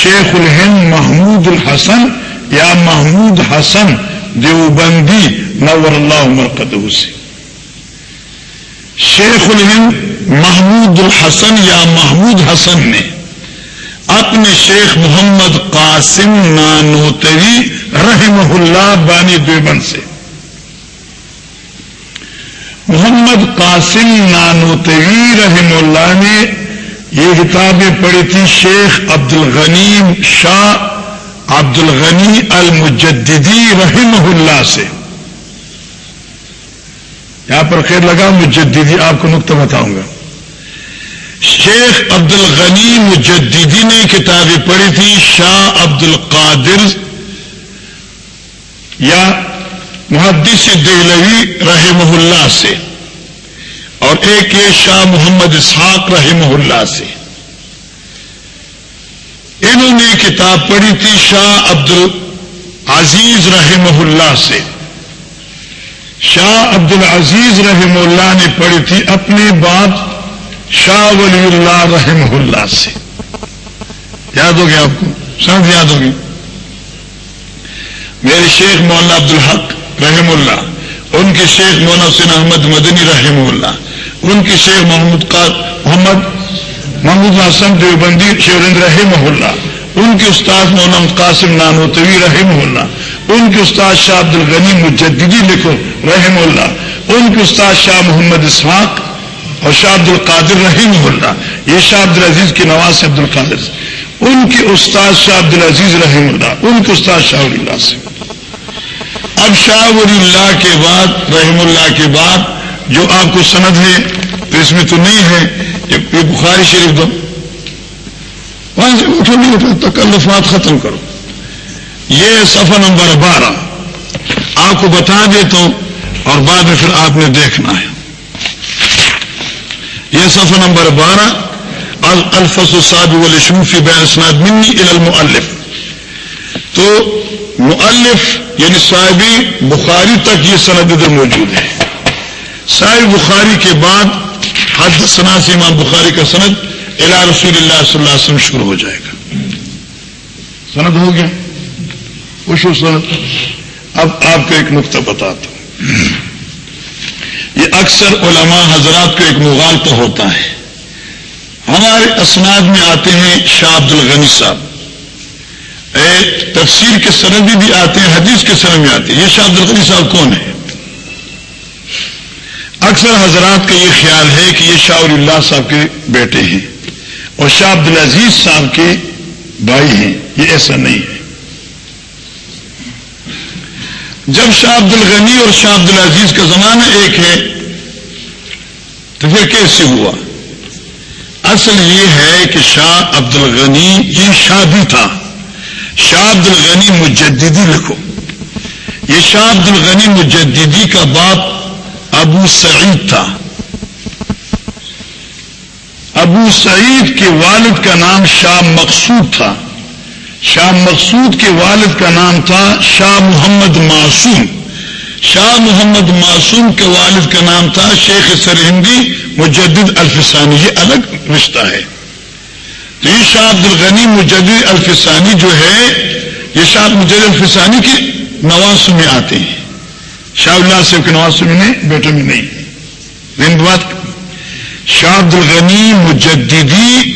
شیخ الہند محمود الحسن یا محمود حسن دیوبندی نور اللہ مرقد حسین شیخ الہند محمود الحسن یا محمود حسن نے اپنے شیخ محمد قاسم نانوتری رحم اللہ بانی دیوبند سے محمد قاسم نانوتری رحم اللہ نے یہ کتابیں پڑھی تھی شیخ عبد الغنیم شاہ عبد الغنی المجددی رحم اللہ سے یہاں پر خیر لگا، مجددی، آپ کو نقطہ بتاؤں گا۔ شیخ عبد الغنی مجددی نے کتابیں پڑھی تھی، شاہ عبد القادر یا محدث دہلوی رحمہ اللہ سے، اور ایک یہ شاہ محمد اسحاق رحمہ اللہ سے۔ انہوں نے کتاب پڑھی تھی، شاہ عبد العزیز رحمہ اللہ سے۔ شاہ عبد العزیز رحم اللہ نے پڑھی تھی اپنے باپ شاہ ولی اللہ رحم اللہ سے۔ یاد ہو گیا آپ کو؟ سب یاد ہوگی؟ میرے شیخ مولانا عبد الحق رحم اللہ، ان کے شیخ مولانا حسین احمد مدنی رحم اللہ، ان کے شیخ محمود محمد، محمود حسن دیوبندی شیورندر رحم اللہ، ان کے استاد مولانا قاسم نانوتوی رحم اللہ ان کے استاد شاہ عبد الغنی مجددی لکھو، رحم اللہ۔ ان کے استاد شاہ محمد اسحاق اور شاہ عبد القادر رحیم اللہ۔ یہ شاہ عبد العزیز کے نواز عبد القادر ان کے استاد شاہ عبد العزیز رحم اللہ۔ ان کے استاد شاہ اللہ سے اب شاہ ولی اللہ کے بعد، رحم اللہ کے بعد جو آپ کو سند ہے، تو اس میں تو نہیں ہے یہ بخاری شریف دو۔ وہاں سے اٹھو، نہیں اٹھو، تکلفات ختم کرو۔ یہ صفحہ نمبر بارہ۔ آپ کو بتا دیتا ہوں اور بعد میں پھر آپ نے دیکھنا ہے۔ یہ صفحہ نمبر بارہ۔ الفص الصاد والشمفی بین اسناد منی المؤلف۔ تو مؤلف یعنی صاحبی بخاری تک یہ سند ادھر موجود ہے۔ صاحب بخاری کے بعد حد سنا سے امام بخاری کا سند الا رسول اللہ صلی اللہ علیہ وسلم شروع ہو جائے گا۔ سند ہو گیا۔ خوش ہو اب آپ کو ایک نقطہ بتاتا ہوں۔ یہ اکثر علماء حضرات کو ایک مغالطہ ہوتا ہے۔ ہمارے اسناد میں آتے ہیں شاہ عبد الغنی صاحب تفسیر کے سند بھی آتے ہیں، حدیث کے سند میں آتے ہیں۔ یہ شاہ عبد الغنی صاحب کون ہے اکثر حضرات کا یہ خیال ہے کہ یہ شاہ اللہ صاحب کے بیٹے ہیں اور شاہ عبد العزیز صاحب کے بھائی ہیں۔ یہ ایسا نہیں ہے۔ جب شاہ عبد الغنی اور شاہ عبد العزیز کا زمانہ ایک ہے، تو پھر کیسے ہوا؟ اصل یہ ہے کہ شاہ عبد الغنی، یہ شاہ بھی تھا۔ شاہ عبد الغنی مجددی لکھو یہ شاہ عبد الغنی مجددی کا باپ ابو سعید تھا۔ ابو سعید کے والد کا نام شاہ مقصود تھا۔ شاہ مقصود کے والد کا نام تھا شاہ محمد معصوم۔ شاہ محمد معصوم کے والد کا نام تھا شیخ سرہندی مجدد الفسانی۔ یہ الگ رشتہ ہے۔ تو یہ شاہ عبد الغنی مجدد الفسانی جو ہے، یہ شاہ مجد الفسانی کے نواسوں میں آتے ہیں۔ شاہ اللہ صاحب کے نواسوں میں نہیں بیٹوں میں نہیں۔ بات۔ شاہ عبد الغنی مجددی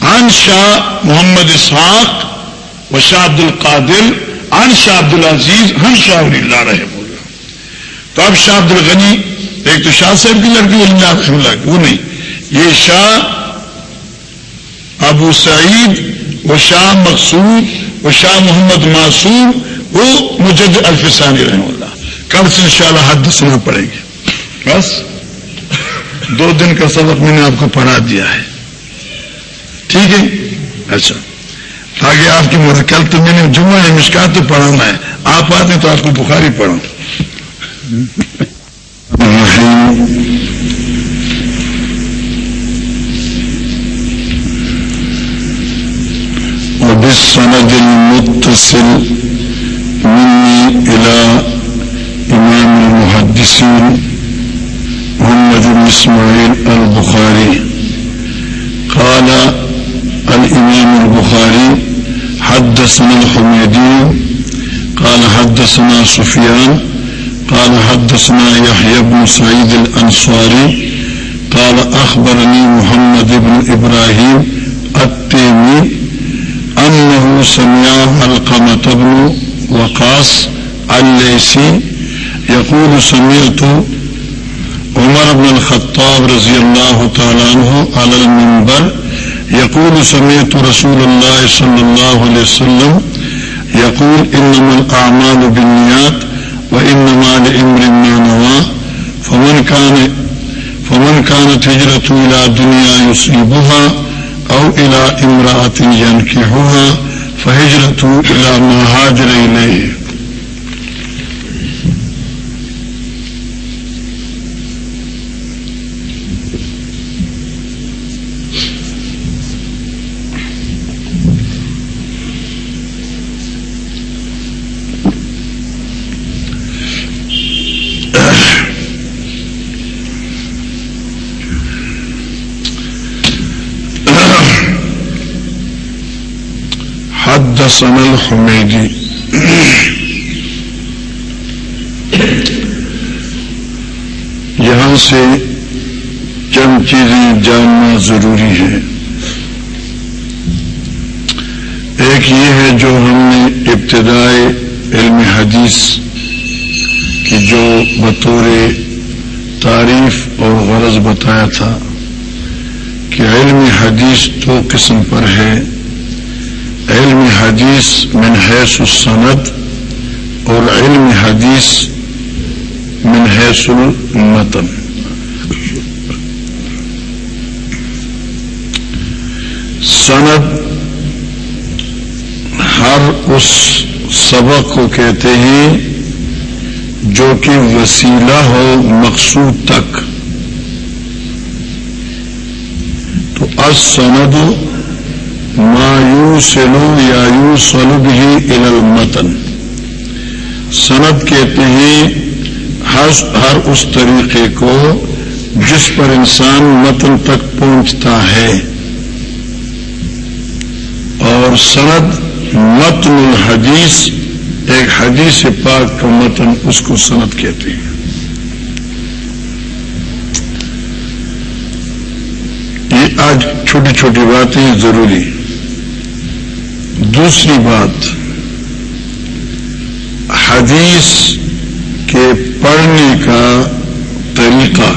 عن شاہ محمد اسحاق و شاہ عبد القادل عن شاہ عبد العزیز ہن شاہ اللہ رہے بولا تو اب شاہ عبد الغنی ایک تو شاہ صاحب کی لڑکی اللہ رحم اللہ وہ نہیں۔ یہ شاہ ابو سعید و شاہ مقصود و شاہ محمد معصوم وہ مجد الفسانی رحم اللہ۔ کل سے انشاءاللہ حد سنا پڑیں گے بس۔ دو دن کا سبق میں نے آپ کو پڑھا دیا ہے۔ ٹھیک ہے؟ اچھا۔ آگے آپ کی مدد کل تو میں نے جمعہ ہے، مشکات تو پڑھانا ہے۔ آپ آتے ہیں تو آپ کو بخاری پڑھا وبالسند المتصل مني إلى إمام المحدثين محمد بن اسماعيل البخاري قال الإمام البخاري حدثنا الحميدي، قال حدثنا سفيان، قال حدثنا يحيى بن سعيد الأنصاري، قال أخبرني محمد بن إبراهيم التيمي أنه سمع القمة بن وقاص الليسي يقول سمعت عمر بن الخطاب رضي الله تعالى عنه على المنبر يقول سمعت رسول الله صلى الله عليه وسلم يقول إنما الأعمال بالنيات وإنما لإمر ما نوى فمن كان فمن كانت هجرة إلى دنيا يصيبها أو إلى امرأة ينكحها فهجرة إلى ما هاجر إليه. حدثنا الحمیدی یہاں سے چند چیزیں جاننا ضروری ہے ایک یہ ہے جو ہم نے ابتدائی علم حدیث کی جو بطور تعریف اور غرض بتایا تھا کہ علم حدیث دو قسم پر ہے۔ حدیث من حیث السند اور علم حدیث من حیث المتن۔ سند ہر اس سبق کو کہتے ہیں جو کہ وسیلہ ہو مقصود تک۔ تو سند سلو یا یو سلب ہی المتن۔ سند کہتے ہیں ہر اس طریقے کو جس پر انسان متن تک پہنچتا ہے۔ اور سند متن الحدیث، ایک حدیث پاک کا متن اس کو سند کہتے ہیں۔ یہ آج چھوٹی چھوٹی باتیں ضروری دوسری بات، حدیث کے پڑھنے کا طریقہ،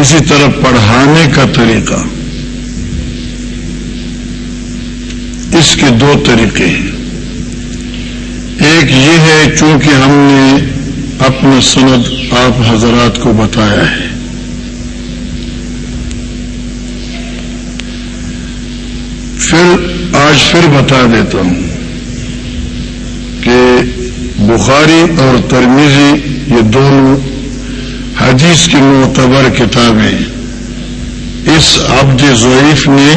اسی طرح پڑھانے کا طریقہ۔ اس کے دو طریقے ہیں۔ ایک یہ ہے، چونکہ ہم نے اپنا سند آپ حضرات کو بتایا ہے پھر آج پھر بتا دیتا ہوں کہ بخاری اور ترمیزی یہ دونوں حدیث کی معتبر کتابیں اس عبد ضعیف نے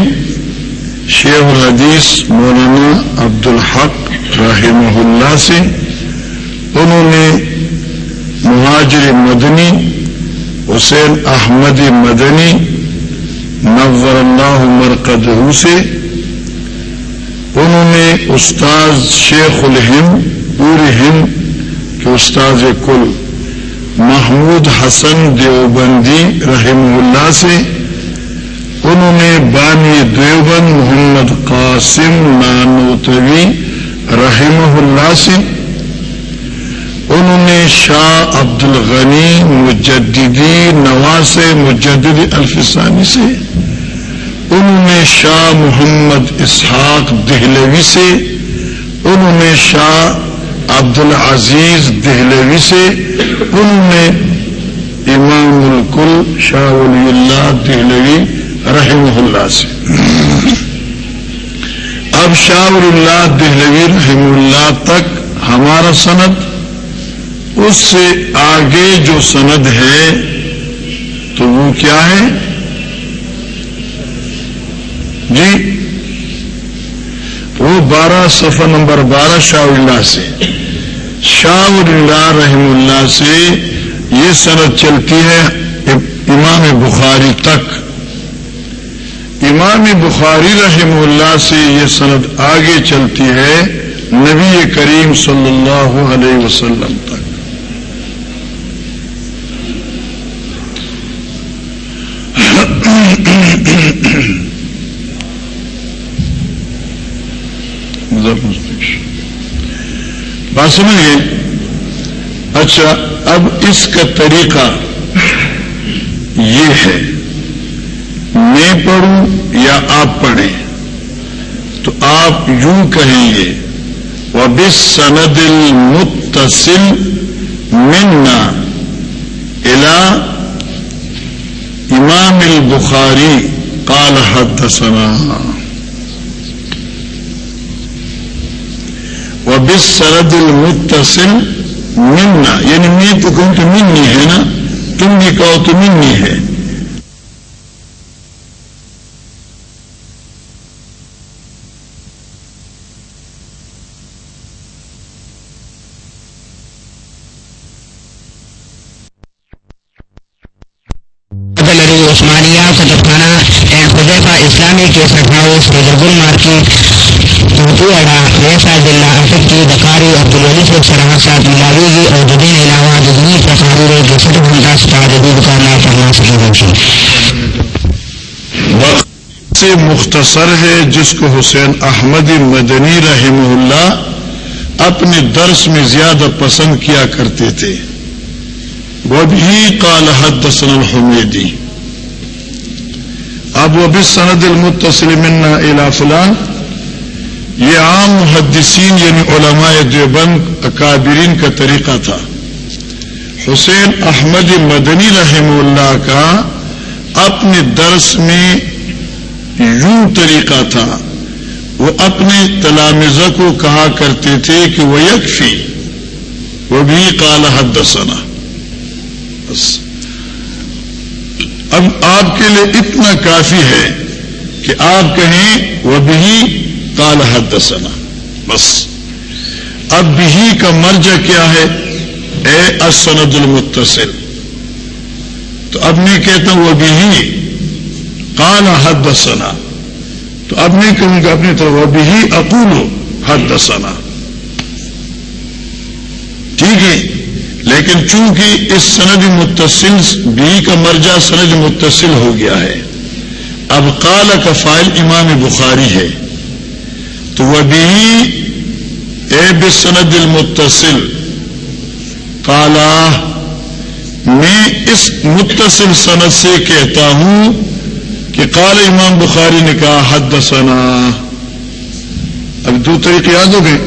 شیخ الحدیث مولانا عبد الحق رحمہ اللہ سے انہوں نے مہاجر مدنی حسین احمد مدنی نور اللہ مرکز سے انہوں نے استاذ شیخ الہند پورے ہند کے استاذ کل محمود حسن دیوبندی رحم اللہ سے، انہوں نے بانی دیوبند محمد قاسم نانوتوی رحم اللہ سے، انہوں نے شاہ عبد الغنی مجددی نواز مجدد الفسانی سے۔ انہوں نے شاہ محمد اسحاق دہلوی سے انہوں نے شاہ عبد العزیز دہلوی سے انہوں نے امام الکل شاہ ولی اللہ دہلوی رحمہ اللہ سے۔ اب شاہ ولی اللہ دہلوی رحم اللہ تک ہمارا سند، اس سے آگے جو سند ہے تو وہ کیا ہے؟ جی وہ بارہ صفحہ نمبر بارہ شاہ اللہ سے، شاہ اللہ رحم اللہ سے یہ سند چلتی ہے امام بخاری تک۔ امام بخاری رحم اللہ سے یہ سند آگے چلتی ہے نبی کریم صلی اللہ علیہ وسلم تک۔ بات سمجھ گئے؟ اچھا اب اس کا طریقہ یہ ہے۔ میں پڑھوں یا آپ پڑھیں؟ تو آپ یوں کہیں گے وہ بس سند المتصل منا الا امام البخاری قال حدثنا بس سرد المتصل منا یعنی میں تو کہوں تو منی ہے نا؟ تم بھی کہو تو منی ہے۔ مختصر ہے جس کو حسین احمد مدنی رحمہ اللہ اپنے درس میں زیادہ پسند کیا کرتے تھے۔ وہ بھی قال حدثنا الحمیدی۔ اب وہ بھی سند المتصل منا الى فلان۔ یہ عام محدثین یعنی علماء دیوبند اکابرین کا طریقہ تھا۔ حسین احمد مدنی رحم اللہ کا اپنے درس میں یوں طریقہ تھا۔ وہ اپنے تلامزہ کو کہا کرتے تھے کہ وہ یکفی، وہ بھی کال حدثنا۔ بس۔ اب آپ کے لیے اتنا کافی ہے کہ آپ کہیں وہ بھی کال حدثنا۔ بس۔ اب بھی کا مرجع کیا ہے؟ اے اسند المتصل۔ تو اب میں کہتا ہوں وہ بھی کال حدثنا تو اب نہیں کہوں گا اپنی طرف وہ بھی اقول حدثنا۔ ٹھیک ہے، لیکن چونکہ اس سند متصل بھی کا مرجع سند متصل ہو گیا ہے، اب کال کا فائل امام بخاری ہے، تو وہ بھی اے بسند المتصل کالا میں اس متصل سند سے کہتا ہوں کہ کال امام بخاری نے کہا حد سنا اب دو طریقے یاد ہو گئے۔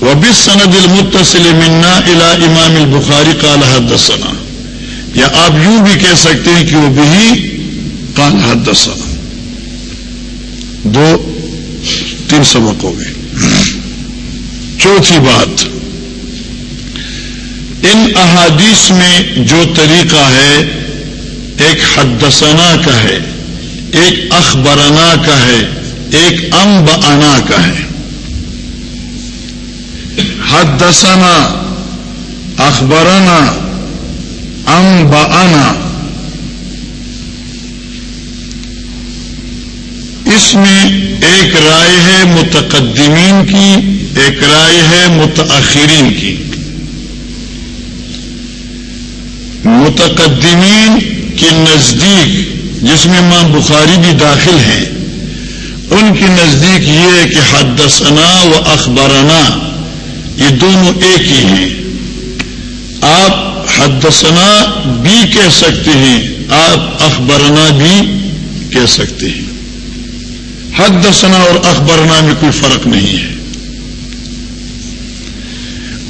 وہ بھی سند المتصل منا الا امام البخاری کال حد یا آپ یوں بھی کہہ سکتے ہیں کہ وہ بھی کال حد سنا دو، تین سبق ہو گئے۔ چوتھی بات۔ ان احادیث میں جو طریقہ ہے ایک حدثنا کا ہے، ایک اخبرنا کا ہے، ایک ام بنا کا ہے۔ حدثنا، اخبرنا ام بنا اس میں ایک رائے ہے متقدمین کی، ایک رائے ہے متاخرین کی۔ متقدمین کے نزدیک جس میں ماں بخاری بھی داخل ہیں، ان کی نزدیک یہ ہے کہ حدثنا و اخبارنا یہ دونوں ایک ہی ہیں۔ آپ حدثنا بھی کہہ سکتے ہیں، آپ اخبرنا بھی کہہ سکتے ہیں۔ حد دسنا اور اخبرنا میں کوئی فرق نہیں ہے۔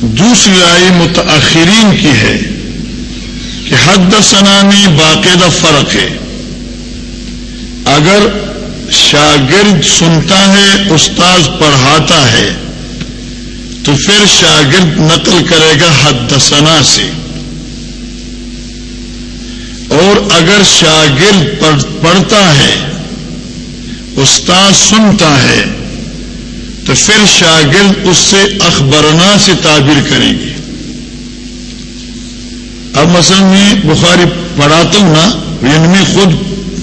دوسری رائے متاخرین کی ہے۔ کہ حد دسنا میں باقاعدہ فرق ہے۔ اگر شاگرد سنتا ہے، استاذ پڑھاتا ہے، تو پھر شاگرد نقل کرے گا حد دسنا سے۔ اور اگر شاگرد پڑھتا ہے استاد سنتا ہے، تو پھر شاگرد اس سے اخبرنا سے تعبیر کریں گے اب مثلا میں بخاری پڑھاتا ہوں نا یعنی میں خود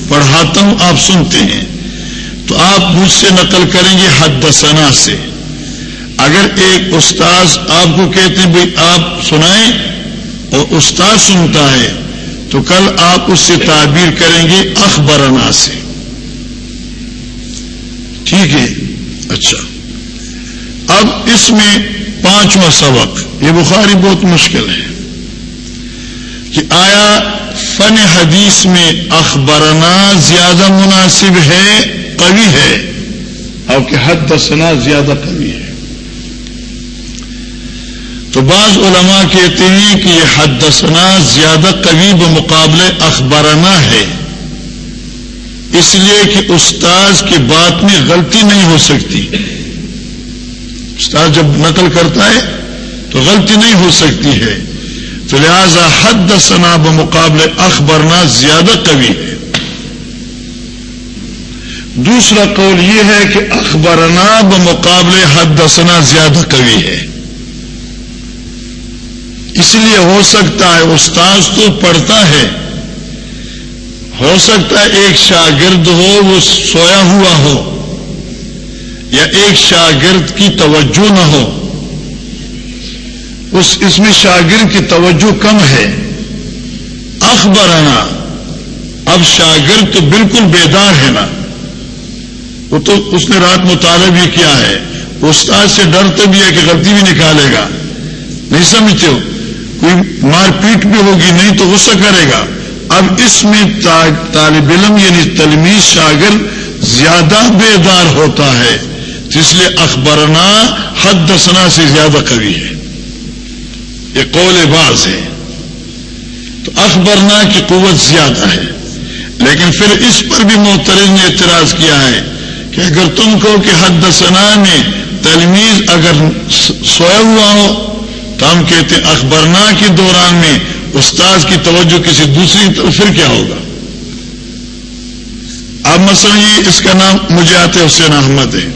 پڑھاتا ہوں، آپ سنتے ہیں۔ تو آپ مجھ سے نقل کریں گے حد دسنا سے۔ اگر ایک استاذ آپ کو کہتے ہیں بھائی آپ سنائیں اور استاد سنتا ہے، تو کل آپ اس سے تعبیر کریں گے اخبرنا سے۔ ٹھیک ہے؟ اچھا۔ اب اس میں پانچواں سبق، یہ بخاری بہت مشکل ہے۔ کہ آیا فن حدیث میں اخبرنا زیادہ مناسب ہے، قوی ہے؟ اور کہ حد دسنا زیادہ قوی ہے۔ تو بعض علماء کہتے ہیں کہ یہ حد دسنا زیادہ قوی بمقابلے اخبرنا ہے۔ اس لیے کہ استاذ کی بات میں غلطی نہیں ہو سکتی۔ استاذ جب نقل کرتا ہے تو غلطی نہیں ہو سکتی ہے۔ تو لہذا حد سنا بمقابلے اخبرنا زیادہ قوی ہے۔ دوسرا قول یہ ہے کہ اخبرنا بمقابلے حد سنا زیادہ قوی ہے۔ اس لیے ہو سکتا ہے استاذ تو پڑھتا ہے۔ ہو سکتا ہے ایک شاگرد ہو، وہ سویا ہوا ہو، یا ایک شاگرد کی توجہ نہ ہو۔ اس اس میں شاگرد کی توجہ کم ہے۔ اخبرانہ اب شاگرد تو بالکل بیدار ہے نا۔ وہ تو اس نے رات مطالعہ بھی کیا ہے۔ استاد سے ڈرتے بھی ہے کہ غلطی بھی نکالے گا۔ نہیں سمجھتے ہو؟ کوئی مار پیٹ بھی ہوگی، نہیں تو غصہ کرے گا۔ اب اس میں طالب علم یعنی تلمیز شاگرد زیادہ بیدار ہوتا ہے۔ اس لیے اخبرنا حد دسنا سے زیادہ قوی ہے۔ یہ قول باز ہے۔ تو اخبرنا کی قوت زیادہ ہے۔ لیکن پھر اس پر بھی محترض نے اعتراض کیا ہے کہ اگر تم کہو کہ حد دسنا میں تلمیز اگر سویا ہوا ہو، تو ہم کہتے ہیں اخبرنا کے دوران میں استاذ کی توجہ کسی دوسری طرف پھر کیا ہوگا؟ اب مثلا یہ اس کا نام مجھے آتے حسین احمد ہے۔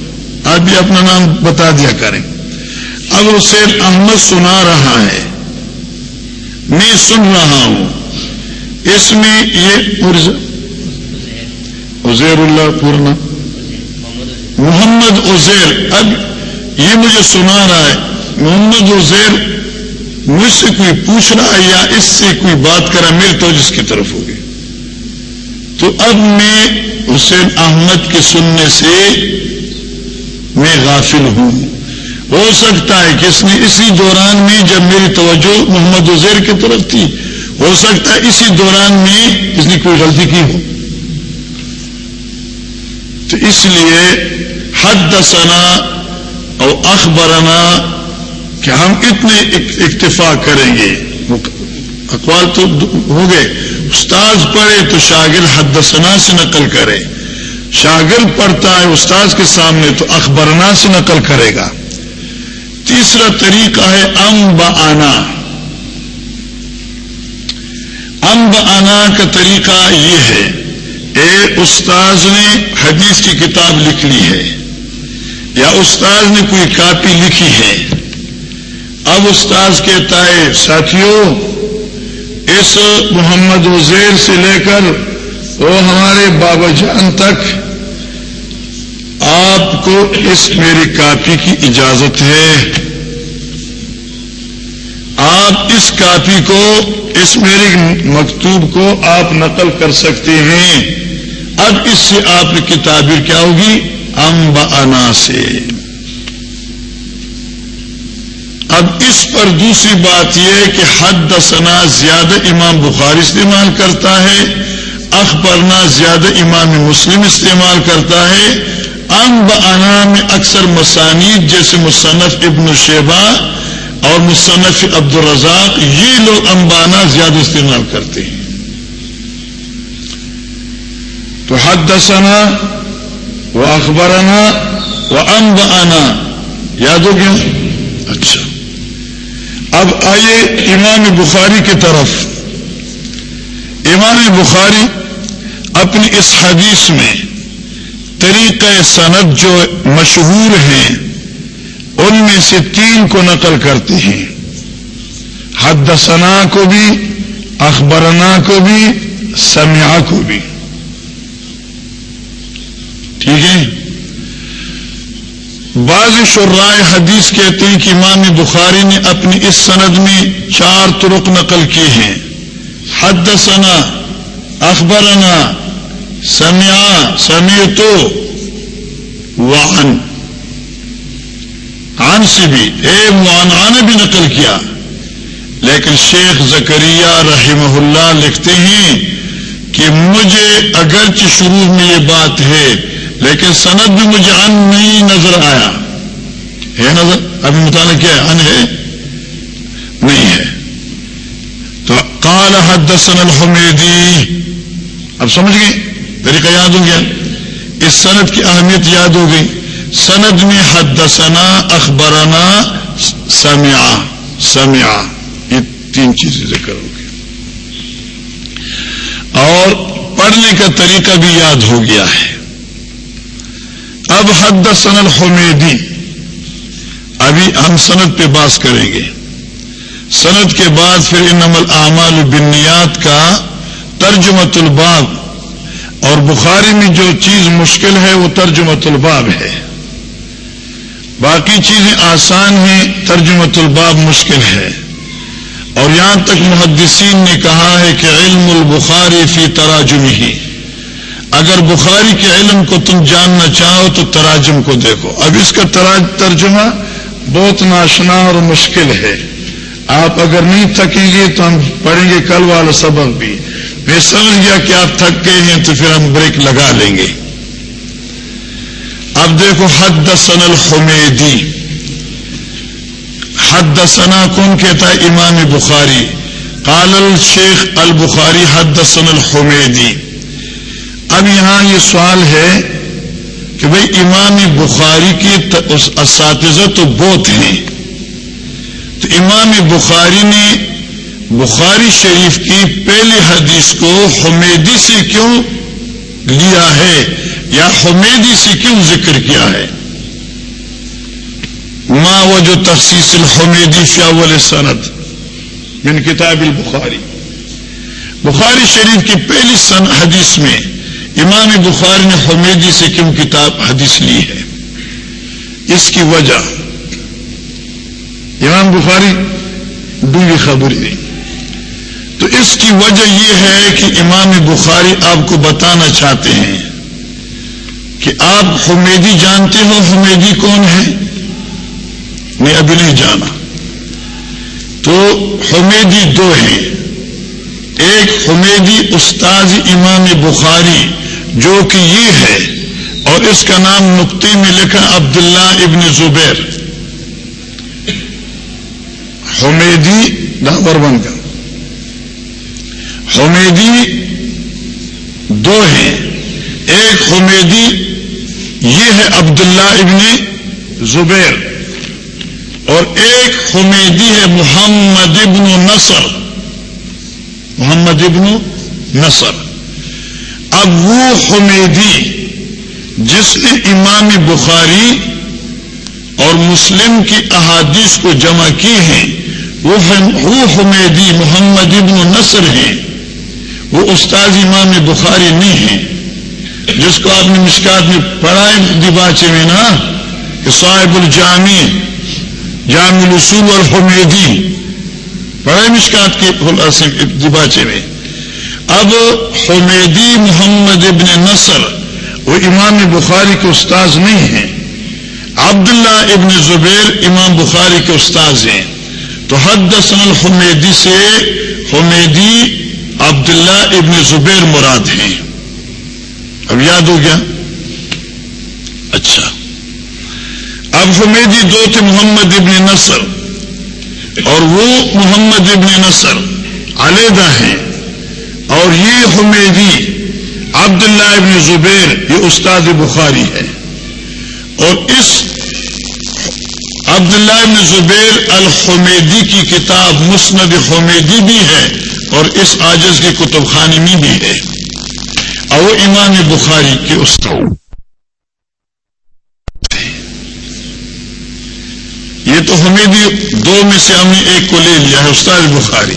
آپ بھی اپنا نام بتا دیا کریں۔ اب حسین احمد سنا رہا ہے، میں سن رہا ہوں۔ اس میں یہ عزیر اللہ پورنا۔ محمد عزیر، اب یہ مجھے سنا رہا ہے۔ محمد عزیر مجھ سے کوئی پوچھ رہا ہے یا اس سے کوئی بات کرا میرے تو جس کی طرف ہوگی۔ تو اب میں حسین احمد کے سننے سے میں غافل ہوں۔ ہو سکتا ہے کہ اس نے اسی دوران میں جب میری توجہ محمد عزیر کی طرف تھی، ہو سکتا ہے اسی دوران میں اس نے کوئی غلطی کی ہو۔ تو اس لیے حد دسنا اور اخبرنا کہ ہم اتنے اکتفا کریں گے۔ اقوال تو ہو گئے۔ استاذ پڑھے تو شاگرد حد دسنا سے نقل کرے۔ شاگرد پڑھتا ہے، استاذ کے سامنے تو اخبرنا سے نقل کرے گا۔ تیسرا طریقہ ہے ام آنا۔ ام آنا کا طریقہ یہ ہے۔ اے استاذ نے حدیث کی کتاب لکھ لی ہے۔ یا استاذ نے کوئی کاپی لکھی ہے۔ اب استاذ کہتا ہے ساتھیوں اس محمد وزیر سے لے کر وہ ہمارے بابا جان تک آپ کو اس میری کاپی کی اجازت ہے۔ آپ اس کاپی کو، اس میری مکتوب کو آپ نقل کر سکتے ہیں۔ اب اس سے آپ کی تعبیر کیا ہوگی؟ ام انا سے۔ اب اس پر دوسری بات یہ کہ حد دسنا زیادہ امام بخاری استعمال کرتا ہے، اخبرنا زیادہ امام مسلم استعمال کرتا ہے۔ ام انا میں اکثر مسانید جیسے مصنف ابن شیبہ اور مصنف عبد الرزاق یہ لوگ امبانا زیادہ استعمال کرتے ہیں۔ تو حد دسنا وہ اخبرنا وہ امب آنا یاد ہو گیا؟ اچھا۔ اب آئیے امام بخاری کی طرف۔ امام بخاری اپنی اس حدیث میں طریقہ صنعت جو مشہور ہیں، ان میں سے تین کو نقل کرتے ہیں۔ حدثنا کو بھی، اخبرنا کو بھی سمیا کو بھی۔ ٹھیک ہے؟ بعض شرائے حدیث کہتے ہیں کہ امام بخاری نے اپنی اس سند میں چار ترک نقل کی ہیں۔ حدثنا، اخبرنا سمیا سمیتو وعن. عن سے بھی، اے موانان بھی نقل کیا. لیکن شیخ زکریہ رحمہ اللہ لکھتے ہیں کہ مجھے اگرچہ شروع میں یہ بات ہے، لیکن سند بھی مجھے ان نہیں نظر آیا. ہے نظر؟ ابھی مطالعہ کیا ہے؟ ان ہے؟ نہیں ہے. تو کال حدثنا الحمیدی. اب سمجھ گئے؟ طریقہ یاد ہو گیا؟ اس سند کی اہمیت یاد ہو گئی۔ سند میں حدثنا، اخبرنا سمیا سمیا یہ تین چیزیں ذکر ہو گئی۔ اور پڑھنے کا طریقہ بھی یاد ہو گیا ہے۔ اب حد سن الحمیدی۔ ابھی ہم سند پہ باس کریں گے۔ سند کے بعد پھر ان عمل اعمال بنیاد کا ترجمت الباب۔ اور بخاری میں جو چیز مشکل ہے وہ ترجمت الباب ہے۔ باقی چیزیں آسان ہیں ترجمت الباب مشکل ہے۔ اور یہاں تک محدثین نے کہا ہے کہ علم البخاری فی تراجم ہی اگر بخاری کے علم کو تم جاننا چاہو تو تراجم کو دیکھو۔ اب اس کا ترجمہ بہت ناشنا اور مشکل ہے۔ آپ اگر نہیں تھکیں گے تو ہم پڑھیں گے کل والا سبق بھی۔ میں سمجھ گیا کہ آپ تھک گئے ہیں تو پھر ہم بریک لگا لیں گے۔ اب دیکھو حد دسن الحمیدی حد دسنا کون کہتا ہے؟ امام بخاری۔ قال الشیخ البخاری حد دسن الحمیدی اب یہاں یہ سوال ہے کہ بھئی امام بخاری کی اساتذہ تو بہت ہیں۔ تو امام بخاری نے بخاری شریف کی پہلی حدیث کو حمیدی سے کیوں لیا ہے یا حمیدی سے کیوں ذکر کیا ہے؟ ما و جو تخصیص الحمیدی فیاول سند، من کتاب البخاری۔ بخاری شریف کی پہلی سن حدیث میں امام بخاری نے حمیدی سے کیوں کتاب حدیث لی ہے؟ اس کی وجہ، امام بخاری ڈونگی خبر دی تو اس کی وجہ یہ ہے کہ امام بخاری آپ کو بتانا چاہتے ہیں کہ آپ حمیدی جانتے ہو حمیدی کون ہے میں ابھی نہیں جانا۔ تو حمیدی دو ہیں۔ ایک حمیدی استاذ امام بخاری جو کہ یہ ہے اور اس کا نام نقطے میں لکھا عبداللہ ابن زبیر۔ حمیدی ڈاور بن کا حمیدی دو ہیں۔ ایک حمیدی یہ ہے عبداللہ ابن زبیر اور ایک حمیدی ہے محمد ابن نصر۔ محمد ابن نصر۔ اب وہ حمیدی جس نے امام بخاری اور مسلم کی احادیث کو جمع کی ہیں، وہ حمیدی محمد ابن نصر ہیں۔ وہ استاد امام بخاری نہیں ہیں۔ جس کو آپ نے مشکات میں پڑھا دباچے میں نا، کہ صاحب الجامی جامع الصول الحمیدی پڑھا مشکات کے دباچے میں اب حمیدی محمد ابن نصر، وہ امام بخاری کے استاذ نہیں ہیں۔ عبداللہ ابن زبیر امام بخاری کے استاذ ہیں۔ تو حد الحمیدی سے، حمیدی عبداللہ ابن زبیر مراد ہیں۔ اب یاد ہو گیا؟ اچھا۔ اب حمیدی دو تھے محمد ابن نصر اور وہ محمد ابن نصر علیحدہ ہیں۔ اور یہ حمیدی عبداللہ ابن زبیر، یہ استاد بخاری ہے۔ اور اس عبداللہ ابن زبیر الحمیدی کی کتاب مسند حمیدی بھی ہے۔ اور اس آجز کی کتب خانی میں بھی ہے۔ اور وہ امام بخاری کے استاد۔ یہ تو حمیدی دو میں سے ہم نے ایک کو لے لیا ہے، استاد بخاری۔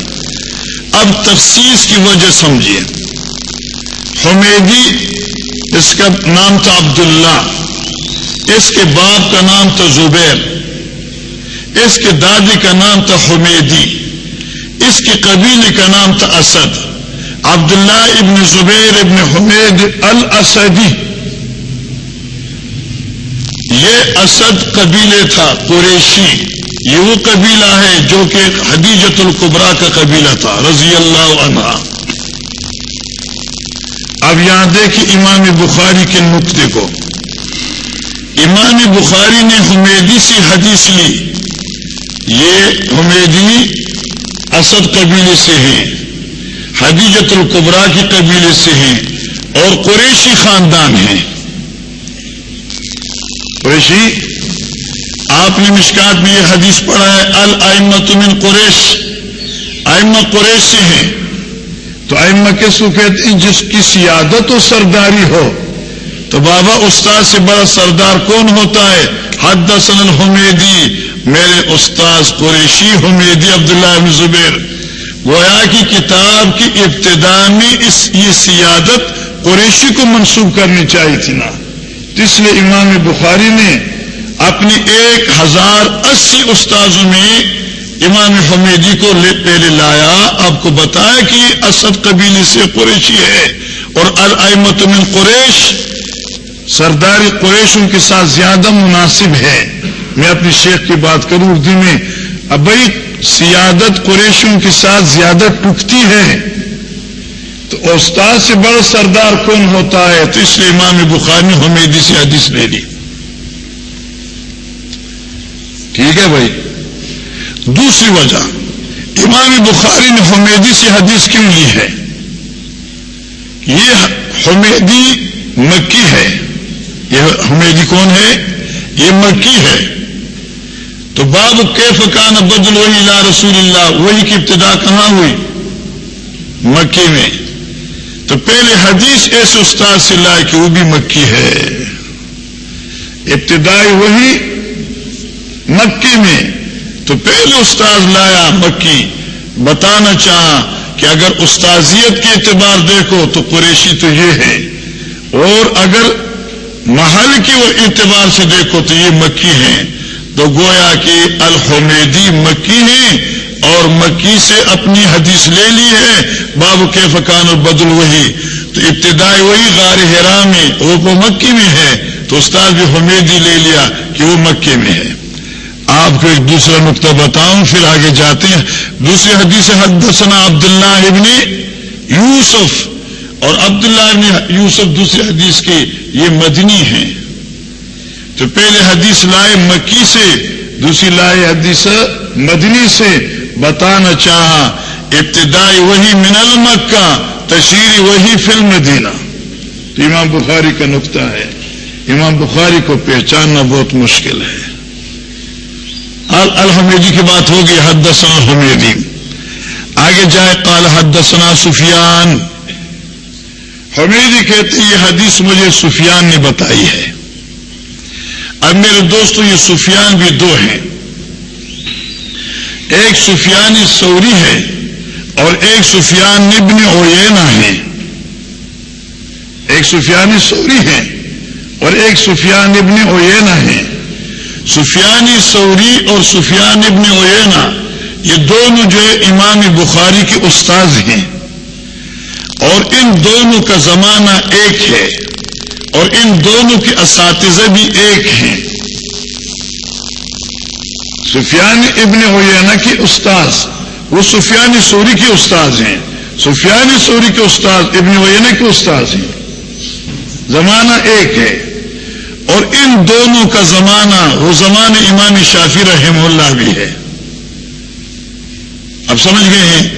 اب تفصیص کی وجہ سمجھیے۔ حمیدی اس کا نام تھا عبداللہ۔ اس کے باپ کا نام تھا زبیر۔ اس کے دادی کا نام تھا حمیدی۔ اس کے قبیلے کا نام تھا اسد۔ عبداللہ ابن زبیر ابن حمید الاسدی۔ یہ اسد قبیلے تھا، قریشی۔ یہ وہ قبیلہ ہے جو کہ حدیجت القبرا کا قبیلہ تھا، رضی اللہ عنہ۔ اب یہاں دیکھیں امام بخاری کے نقطے کو۔ امام بخاری نے حمیدی سے حدیث لی۔ یہ حمیدی اسد قبیلے سے ہیں، حدیجت القبرا کے قبیلے سے ہیں اور قریشی خاندان ہیں۔ قریشی، آپ نے مشکات میں یہ حدیث پڑھا ہے المت من قریش۔ ائمہ قریش سے ہیں۔ تو ائمہ کس کو کہتے ہیں؟ جس کی سیادت و سرداری ہو۔ تو بابا، استاد سے بڑا سردار کون ہوتا ہے؟ حد الحمیدی۔ میرے استاذ قریشی حمیدی عبداللہ بن زبیر، گویا کی کتاب کی ابتدا میں اس، یہ سیادت قریشی کو منسوخ کرنی چاہیے تھی نا۔ اس لیے امام بخاری نے اپنی ایک ہزار اسی استاذوں میں امام حمیدی کو پہلے لایا۔ آپ کو بتایا کہ یہ اسد قبیلے سے قریشی ہے اور المت من قریش سرداری قریشوں کے ساتھ زیادہ مناسب ہے۔ میں اپنی شیخ کی بات کروں اردو میں ابئی سیادت قریشوں کے ساتھ زیادہ ٹکتی ہے۔ تو استاد سے بڑا سردار کون ہوتا ہے؟ تو اس لیے امام بخاری حمیدی سے حدیث لے لی ٹھیک ہے بھائی۔ دوسری وجہ، امام بخاری نے حمیدی سے حدیث کیوں لی ہے؟ یہ حمیدی مکی ہے۔ یہ حمیدی کون ہے؟ یہ مکی ہے۔ تو باب کیف کان بدل وہی لا رسول اللہ وہی کی ابتدا کہاں ہوئی؟ مکی میں۔ تو پہلے حدیث ایسے استاد سے لائے کہ وہ بھی مکی ہے۔ ابتدائی وہی مکی میں۔ تو پہلے استاد لایا مکی۔ بتانا چاہا کہ اگر استاذیت کے اعتبار دیکھو تو قریشی تو یہ ہے۔ اور اگر محل کے اعتبار سے دیکھو تو یہ مکی ہیں۔ تو گویا کہ الحمیدی مکی ہیں اور مکی سے اپنی حدیث لے لی ہے، باب کے فقان اور بدل وہی۔ تو ابتدائی وہی غار حرام میں، وہ مکی میں ہے۔ تو استاد بھی حمیدی لے لیا کہ وہ مکے میں ہے۔ آپ کو ایک دوسرا نقطہ بتاؤں، پھر آگے جاتے ہیں۔ دوسری حدیث حدثنا عبداللہ ابن یوسف۔ اور عبداللہ ابن یوسف دوسری حدیث کی، یہ مدنی ہیں۔ تو پہلے حدیث لائے مکی سے، دوسری لائے حدیث مدنی سے۔ بتانا چاہا، ابتدائی وہی من المکہ تشہیری وہی فلم دینا تو امام بخاری کا نقطہ ہے۔ امام بخاری کو پہچاننا بہت مشکل ہے۔ الحمیدی کی بات ہوگی، حدثنا حمیدی۔ آگے جائے، قال حدثنا سفیان۔ حمیدی کہتے یہ حدیث مجھے سفیان نے بتائی ہے۔ اب میرے دوستوں یہ سفیان بھی دو ہیں۔ ایک سفیانی سوری ہے اور ایک سفیان ابن اوینا ہے ایک سفیانی سوری ہے اور ایک سفیان ابن اوینا ہے سفیانی سوری اور سفیان ابن اوینا یہ دونوں جو ہے امام بخاری کے استاذ ہیں۔ اور ان دونوں کا زمانہ ایک ہے۔ اور ان دونوں کے اساتذہ بھی ایک ہیں۔ سفیان ابن ہوینا کے استاذ، وہ سفیانی سوری کے استاذ ہیں۔ سفیانی سوری کے استاذ، ابن ہوینا کے استاذ ہیں۔ زمانہ ایک ہے۔ اور ان دونوں کا زمانہ، وہ زمانہ امام شافی رحم اللہ بھی ہے۔ اب سمجھ گئے ہیں؟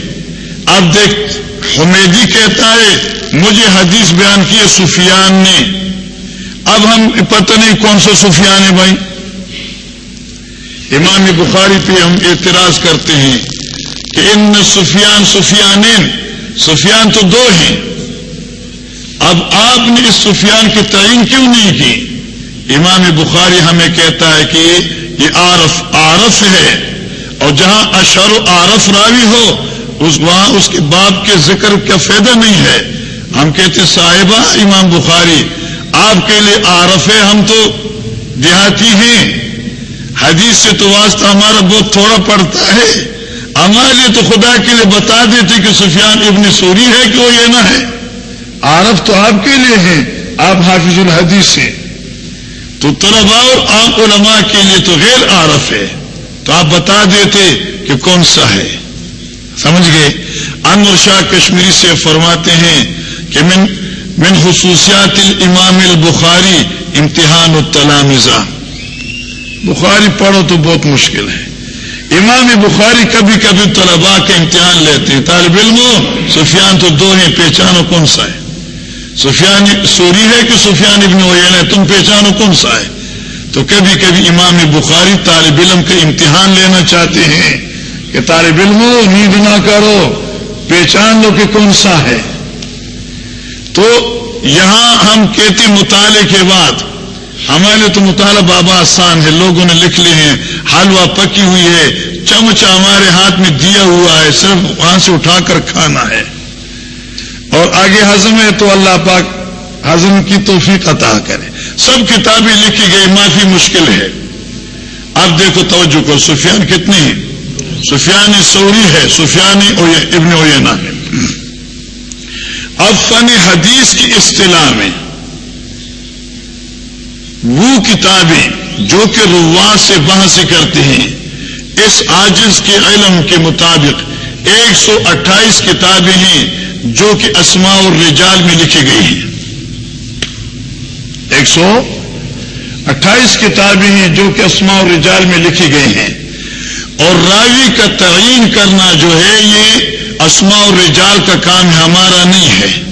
اب دیکھ، حمیدی کہتا ہے، مجھے حدیث بیان کی سفیان نے۔ اب ہم پتہ نہیں کون سا سفیان ہے بھائی۔ امام بخاری پہ ہم اعتراض کرتے ہیں کہ ان سفیان سفیان سفیان تو دو ہیں۔ اب آپ نے اس سفیان کی تعین کیوں نہیں کی؟ امام بخاری ہمیں کہتا ہے کہ یہ عارف عارف ہے۔ اور جہاں اشر و عارف راوی ہو، اس، وہاں اس کے باپ کے ذکر کا فائدہ نہیں ہے۔ ہم کہتے صاحبہ امام بخاری آپ کے لیے عارف ہے ہم تو دیہاتی ہیں۔ حدیث سے تو واسطہ ہمارا بہت تھوڑا پڑتا ہے۔ ہمارے لیے تو خدا کے لیے بتا دیتے کہ سفیان ابن سوری ہے کہ وہ یہ نہ ہے۔ عارف تو آپ کے لیے ہیں، آپ حافظ الحدیث ہیں۔ تو طلبا اور عام علماء کے لیے تو غیر عارف ہے۔ تو آپ بتا دیتے کہ کون سا ہے۔ سمجھ گئے؟ انور شاہ کشمیری سے فرماتے ہیں کہ من من خصوصیات الامام البخاری امتحان التلامزہ بخاری پڑھو تو بہت مشکل ہے۔ امام بخاری کبھی کبھی طلباء کے امتحان لیتے ہیں۔ طالب علم، سفیان تو دو ہیں، پہچانو کون سا ہے؟ سفیان سوری ہے کہ سفیان ابن ویل ہے تم پہچانو کون سا ہے؟ تو کبھی کبھی امام بخاری طالب علم کا امتحان لینا چاہتے ہیں کہ طالب علم نیند نہ کرو، پہچان لو کہ کون سا ہے۔ تو یہاں ہم کہتے مطالعے کے بعد، ہمارے تو مطالعہ بابا آسان ہے، لوگوں نے لکھ لیے ہیں، حلوہ پکی ہوئی ہے چمچ ہمارے ہاتھ میں دیا ہوا ہے، صرف وہاں سے اٹھا کر کھانا ہے۔ اور آگے ہضم ہے تو اللہ پاک ہضم کی توفیق عطا کرے۔ سب کتابیں لکھی گئی، معافی مشکل ہے۔ اب دیکھو، توجہ کو سفیان کتنے ہیں؟ سفیان سوری ہے، سفیان ابن اوینا ہے اب فن حدیث کی اصطلاح میں وہ کتابیں جو کہ روا سے بحث کرتے ہیں، اس آجز کے علم کے مطابق ایک سو اٹھائیس کتابیں ہیں جو کہ اسماء اور رجال میں لکھی گئی ہیں۔ ایک سو اٹھائیس کتابیں ہیں جو کہ اسماء اور رجال میں لکھی گئی ہیں۔ اور راوی کا تعین کرنا جو ہے، یہ اسماء اور رجال کا کام ہمارا نہیں ہے۔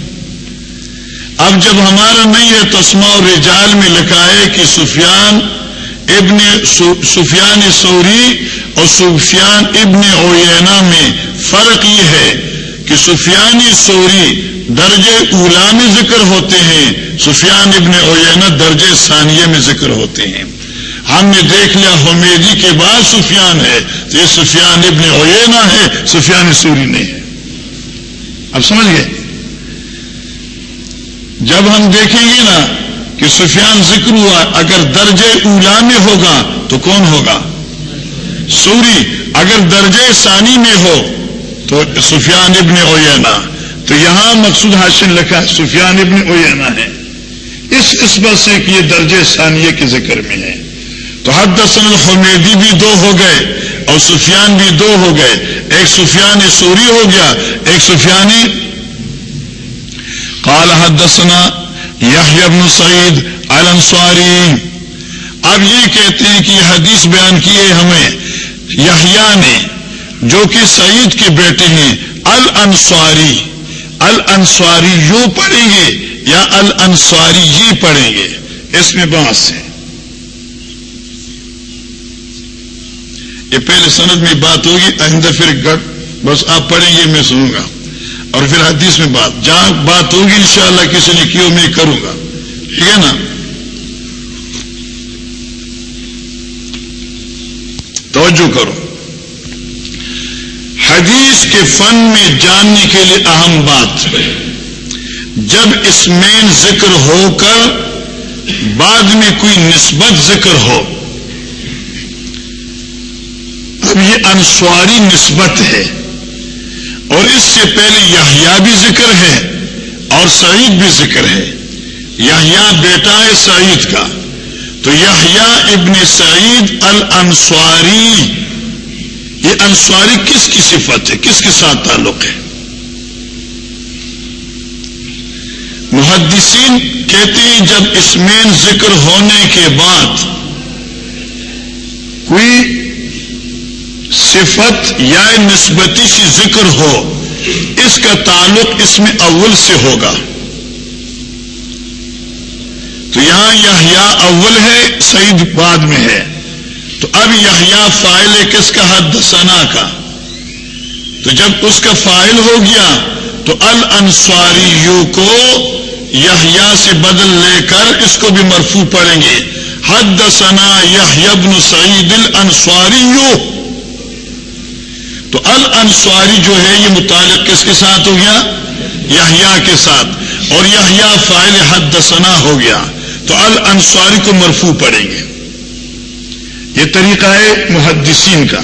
اب جب ہمارا نہیں ہے تو اسماء اور رجال میں لکھا ہے کہ سفیان ابن سفیان سوری اور سفیان ابن اوینا میں فرق یہ ہے کہ سفیان سوری درجے اولا میں ذکر ہوتے ہیں، سفیان ابن اوینا درجے ثانیہ میں ذکر ہوتے ہیں۔ ہم نے دیکھ لیا حمیدی کے بعد سفیان ہے، تو یہ سفیان ابن اوینا ہے، سفیان سوری نہیں ہے۔ اب سمجھ گئے؟ جب ہم دیکھیں گے نا کہ سفیان ذکر ہوا، اگر درجے اولا میں ہوگا تو کون ہوگا؟ سوری، اگر درجے ثانی میں ہو تو سفیان ابن اوینا تو یہاں مقصود حاصل لکھا سفیان ابن اوینا ہے۔ اس قسمت سے کہ یہ درجے ثانیہ کے ذکر میں ہے۔ تو حد دسن الحمیدی بھی دو ہو گئے۔ اور سفیان بھی دو ہو گئے۔ ایک سفیان سوری ہو گیا، ایک سفیانی۔ قال حدثنا یحیی بن سعید الانصاری۔ اب یہ کہتے ہیں کہ یہ حدیث بیان کیے ہمیں۔ یحییٰ نے، جو کہ سعید کے بیٹے ہیں، الانصاری۔ الانصاری یوں پڑھیں گے یا الانصاری یہ پڑھیں گے؟ اس میں بانس ہے۔ یہ پہلے سند میں بات ہوگی، آئندہ پھر گڑ بس آپ پڑھیں گے، میں سنوں گا۔ اور پھر حدیث میں بات، جہاں بات ہوگی، انشاءاللہ کسی نے کیوں میں کروں گا۔ ٹھیک ہے نا؟ توجہ کرو۔ حدیث کے فن میں جاننے کے لیے اہم بات جب اس مین ذکر ہو کر بعد میں کوئی نسبت ذکر ہو اب یہ انسواری نسبت ہے اور اس سے پہلے یحییٰ بھی ذکر ہے اور سعید بھی ذکر ہے۔ یحییٰ بیٹا ہے سعید کا۔ تو یحییٰ ابن سعید الانصاری۔ یہ انصاری کس کی صفت ہے؟ کس کے ساتھ تعلق ہے؟ محدثین کہتے ہیں جب اس میں ذکر ہونے کے بعد کوئی صفت یا نسبتی سی ذکر ہو، اس کا تعلق اس میں اول سے ہوگا۔ تو یہاں یحییٰ اول ہے، سعید بعد میں ہے۔ تو اب یحییٰ فائل ہے کس کا حد ثنا کا۔ تو جب اس کا فائل ہو گیا، تو الانصاری یو کو یحییٰ سے بدل لے کر اس کو بھی مرفو پڑیں گے۔ حد ثنا یحیبن سعید الانصاری یو تو الانصاری جو ہے یہ متعلق کس کے ساتھ ہو گیا؟ یحییٰ کے ساتھ۔ اور یحییٰ فائل حد ثنا ہو گیا۔ تو الانصاری کو مرفو پڑیں گے۔ یہ طریقہ ہے محدثین کا۔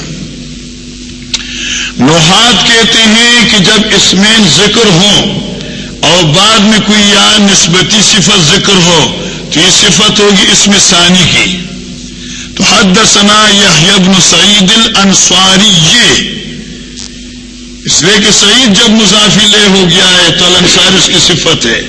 نوحات کہتے ہیں کہ جب اس میں ذکر ہو اور بعد میں کوئی یا نسبتی صفت ذکر ہو تو یہ صفت ہوگی اس میں ثانی کی۔ تو حد ثنا یحیبن سعید الانصاری یہ اس لیے کہ سعید جب مسافی لے ہو گیا ہے تو الانصار اس کی صفت ہے۔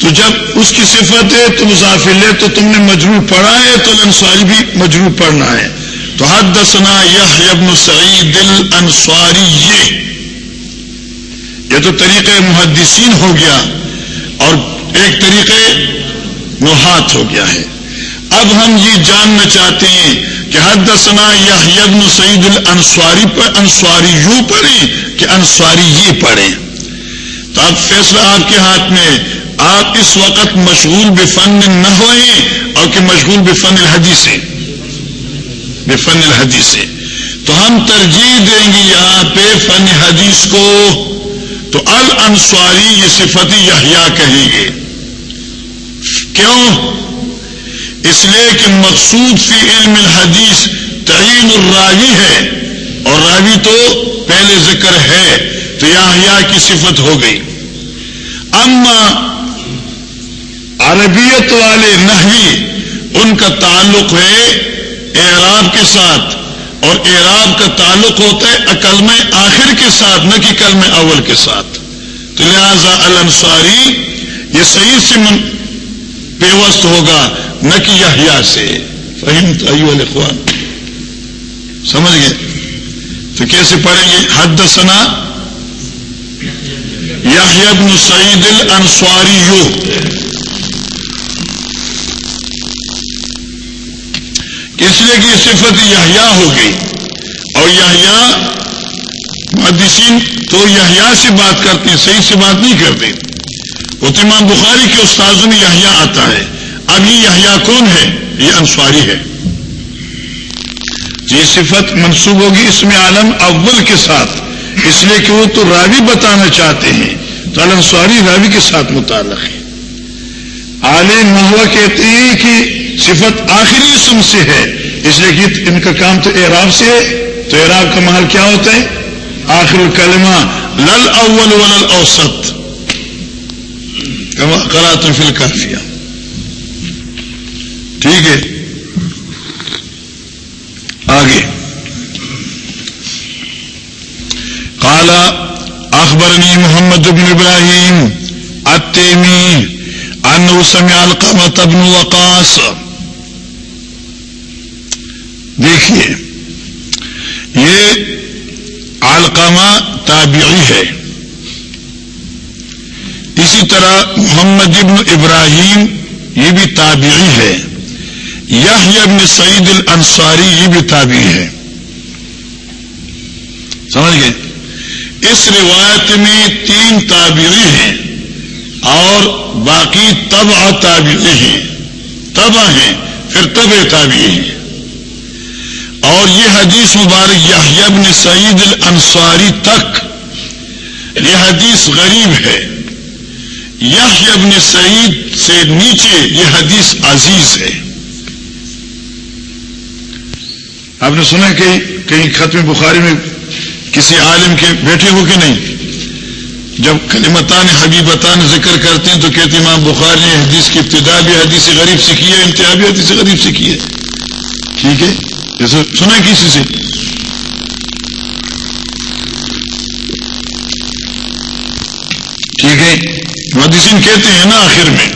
تو جب اس کی صفت ہے تو مسافر لے تو تم نے مجرور پڑھا ہے تو الانصاری بھی مجرور پڑھنا ہے۔ تو حد دسنا یہ ابن سعید الانصاری یہ۔ یہ تو طریقہ محدثین ہو گیا اور ایک طریقے نوحات ہو گیا ہے۔ اب ہم یہ جاننا چاہتے ہیں کہ حد دسنا یہ سعید الانصاری پر انصاری یوں پڑھیں کہ انصاری یہ پڑھیں۔ تو اب فیصلہ آپ کے ہاتھ میں آپ اس وقت مشغول بے فن نہ ہوئیں اور کہ مشغول بے فن الحدیث بے فن الحدیث ہیں۔ تو ہم ترجیح دیں گے یہاں پہ فن حدیث کو۔ تو الانصاری یہ صفت یحییٰ کہیں گے۔ کیوں؟ اس لیے کہ مقصود فی علم الحدیث تعین الراوی ہے۔ اور راوی تو پہلے ذکر ہے، تو یحییٰ کی صفت ہو گئی۔ اما عربیت والے نحوی، ان کا تعلق ہے اعراب کے ساتھ۔ اور اعراب کا تعلق ہوتا ہے اکل میں آخر کے ساتھ، نہ کہ کل میں اول کے ساتھ۔ تو لہذا الانصاری یہ صحیح سے من پیوست ہوگا۔ نہ کہ یحییٰ سے۔ فہم تو اخوان سمجھ گئے؟ تو کیسے پڑھیں گے؟ حد سنا بن سعید الانصاری یو۔ اس لیے کہ صفت یحییٰ ہو گئی۔ اور یحییٰ محدثین تو یحییٰ سے بات کرتے ہیں، صحیح سے بات نہیں کرتے۔ وہ تمام بخاری کے استاذوں میں یحییٰ آتا ہے۔ اب یہ یحییٰ کون ہے؟ یہ انصاری ہے۔ یہ صفت منسوب ہوگی اس میں عالم اول کے ساتھ۔ اس لیے کہ وہ تو راوی بتانا چاہتے ہیں۔ تو الانصاری راوی کے ساتھ متعلق ہے۔ عالم محوا کہتے ہیں کہ صفت آخری اسم سے ہے۔ اس لیے کہ ان کا کام تو اعراب سے ہے۔ تو اعراب کا محل کیا ہوتا ہے؟ آخر الکلمہ لل اول ولل اوسط کرا تو فل کافیا ٹھیک ہے۔ آگے۔ کالا اخبرنی محمد بن ابراہیم اتمی ان سمع القمت ابن وقاص۔ دیکھیے، یہ علقمہ تابعی ہے۔ اسی طرح محمد ابن ابراہیم یہ بھی تابعی ہے۔ یہ ابن سعید الانصاری یہ بھی تابعی ہے سمجھ گئے؟ اس روایت میں تین تابعی ہیں اور باقی تب تابعی ہیں۔ تبا ہیں، پھر تب تابعی ہیں۔ اور یہ حدیث مبارک یہ ابن سعید الانصاری تک، یہ حدیث غریب ہے۔ یہ ابن سعید سے نیچے یہ حدیث عزیز ہے۔ آپ نے سنا کہ کہیں ختم بخاری میں کسی عالم کے بیٹھے ہو کہ نہیں؟ جب کلمتان حبیبتان ذکر کرتے ہیں تو کہتے امام بخاری نے حدیث کی ابتدا بھی حدیث غریب سے کی ہے، انتہا بھی حدیث غریب سے کی ہے۔ ٹھیک ہے؟ جیسے سنا کسی سے؟ ٹھیک ہے؟ محدثین کہتے ہیں نا آخر میں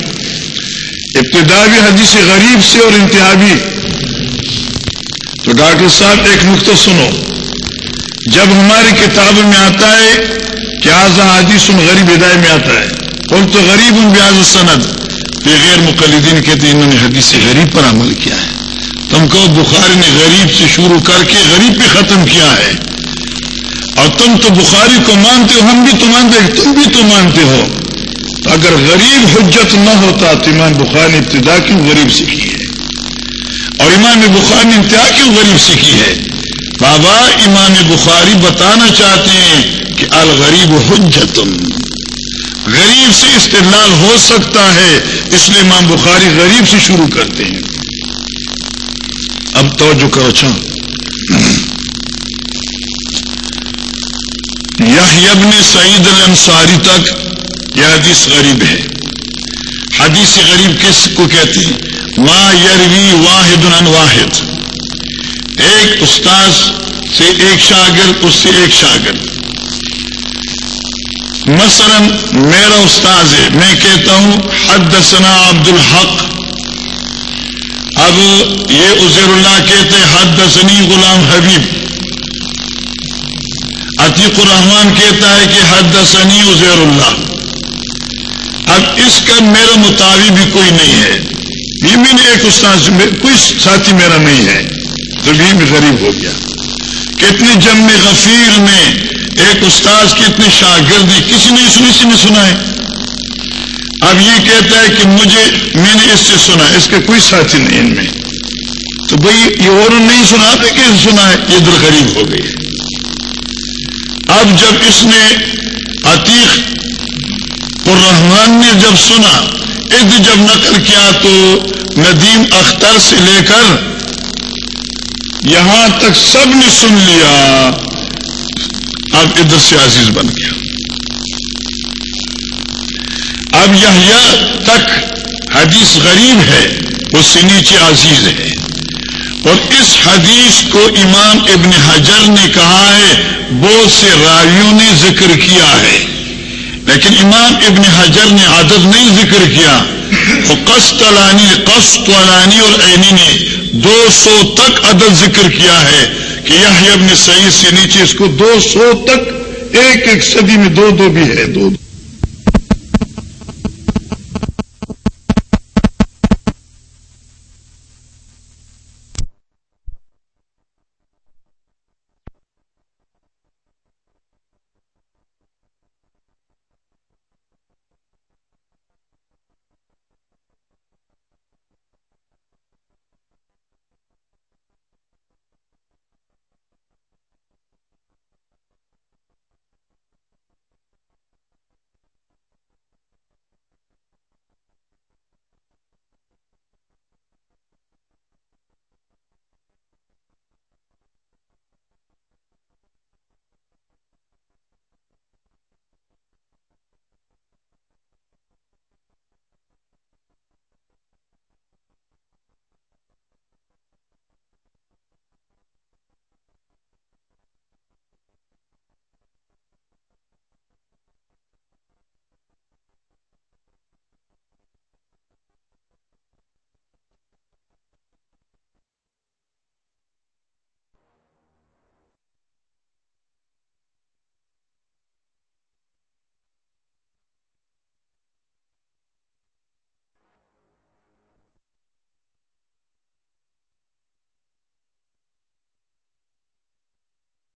ابتدائی حدیث غریب سے اور انتہابی تو ڈاکٹر صاحب ایک نقطہ سنو۔ جب ہماری کتاب میں آتا ہے کہ آزا حدیث ان غریب ہدایت میں آتا ہے اور تو غریب ان بیاض سند غیر مقلدین کہتے ہیں انہوں نے حدیث غریب پر عمل کیا ہے۔ تم کو بخاری نے غریب سے شروع کر کے غریب پہ ختم کیا ہے۔ اور تم تو بخاری کو مانتے ہو، ہم بھی تو مانتے تم بھی تو مانتے ہو۔ تو اگر غریب حجت نہ ہوتا تو امام بخاری نے ابتدا کیوں غریب سیکھی ہے اور امام بخاری نے انتہا کیوں غریب سیکھی ہے؟ بابا امام بخاری بتانا چاہتے ہیں کہ الغریب حجت غریب سے استعمال ہو سکتا ہے، اس لیے امام بخاری غریب سے شروع کرتے ہیں۔ اب توجہ کرو اچھا ابن سعید الانصاری تک یہ حدیث غریب ہے۔ حدیث غریب کس کو کہتے ہیں؟ ما یروی واحد ان واحد. ایک استاذ سے ایک شاگرد، اس سے ایک شاگرد. مثلا میرا استاذ ہے، میں کہتا ہوں، حدثنا عبد الحق اب یہ عزیر اللہ کہتے حدثنی غلام حبیب. عتیق الرحمان کہتا ہے کہ حدثنی عزیر اللہ اب اس کا میرا مطابق بھی کوئی نہیں ہے۔ یہ میں نے ایک استاد کوئی ساتھی میرا نہیں ہے تو بھی میں غریب ہو گیا۔ کتنے جم غفیر میں ایک استاذ کتنے شاگردی کسی نے اس میں میں سنا ہے؟ اب یہ کہتا ہے کہ مجھے، میں نے اس سے سنا، اس کا کوئی ساتھی نہیں ان میں۔ تو بھائی، یہ اور نہیں سنا تھا کہ سنا ہے، یہ در غریب ہو گئی اب جب اس نے عتیق الرحمان نے جب سنا اد جب نقل کیا تو ندیم اختر سے لے کر یہاں تک سب نے سن لیا، اب ادھر سے عزیز بن گیا۔ اب یہ تک حدیث غریب ہے، اس سے نیچے عزیز ہے۔ اور اس حدیث کو امام ابن حجر نے کہا ہے، بہت سے راویوں نے ذکر کیا ہے۔ لیکن امام ابن حجر نے عدد نہیں ذکر کیا۔ تو قسطلانی قسطلانی اور عینی نے دو سو تک عدد ذکر کیا ہے کہ یہ ابن سعید سے نیچے اس کو دو سو تک ایک ایک صدی میں دو دو بھی ہے، دو دو۔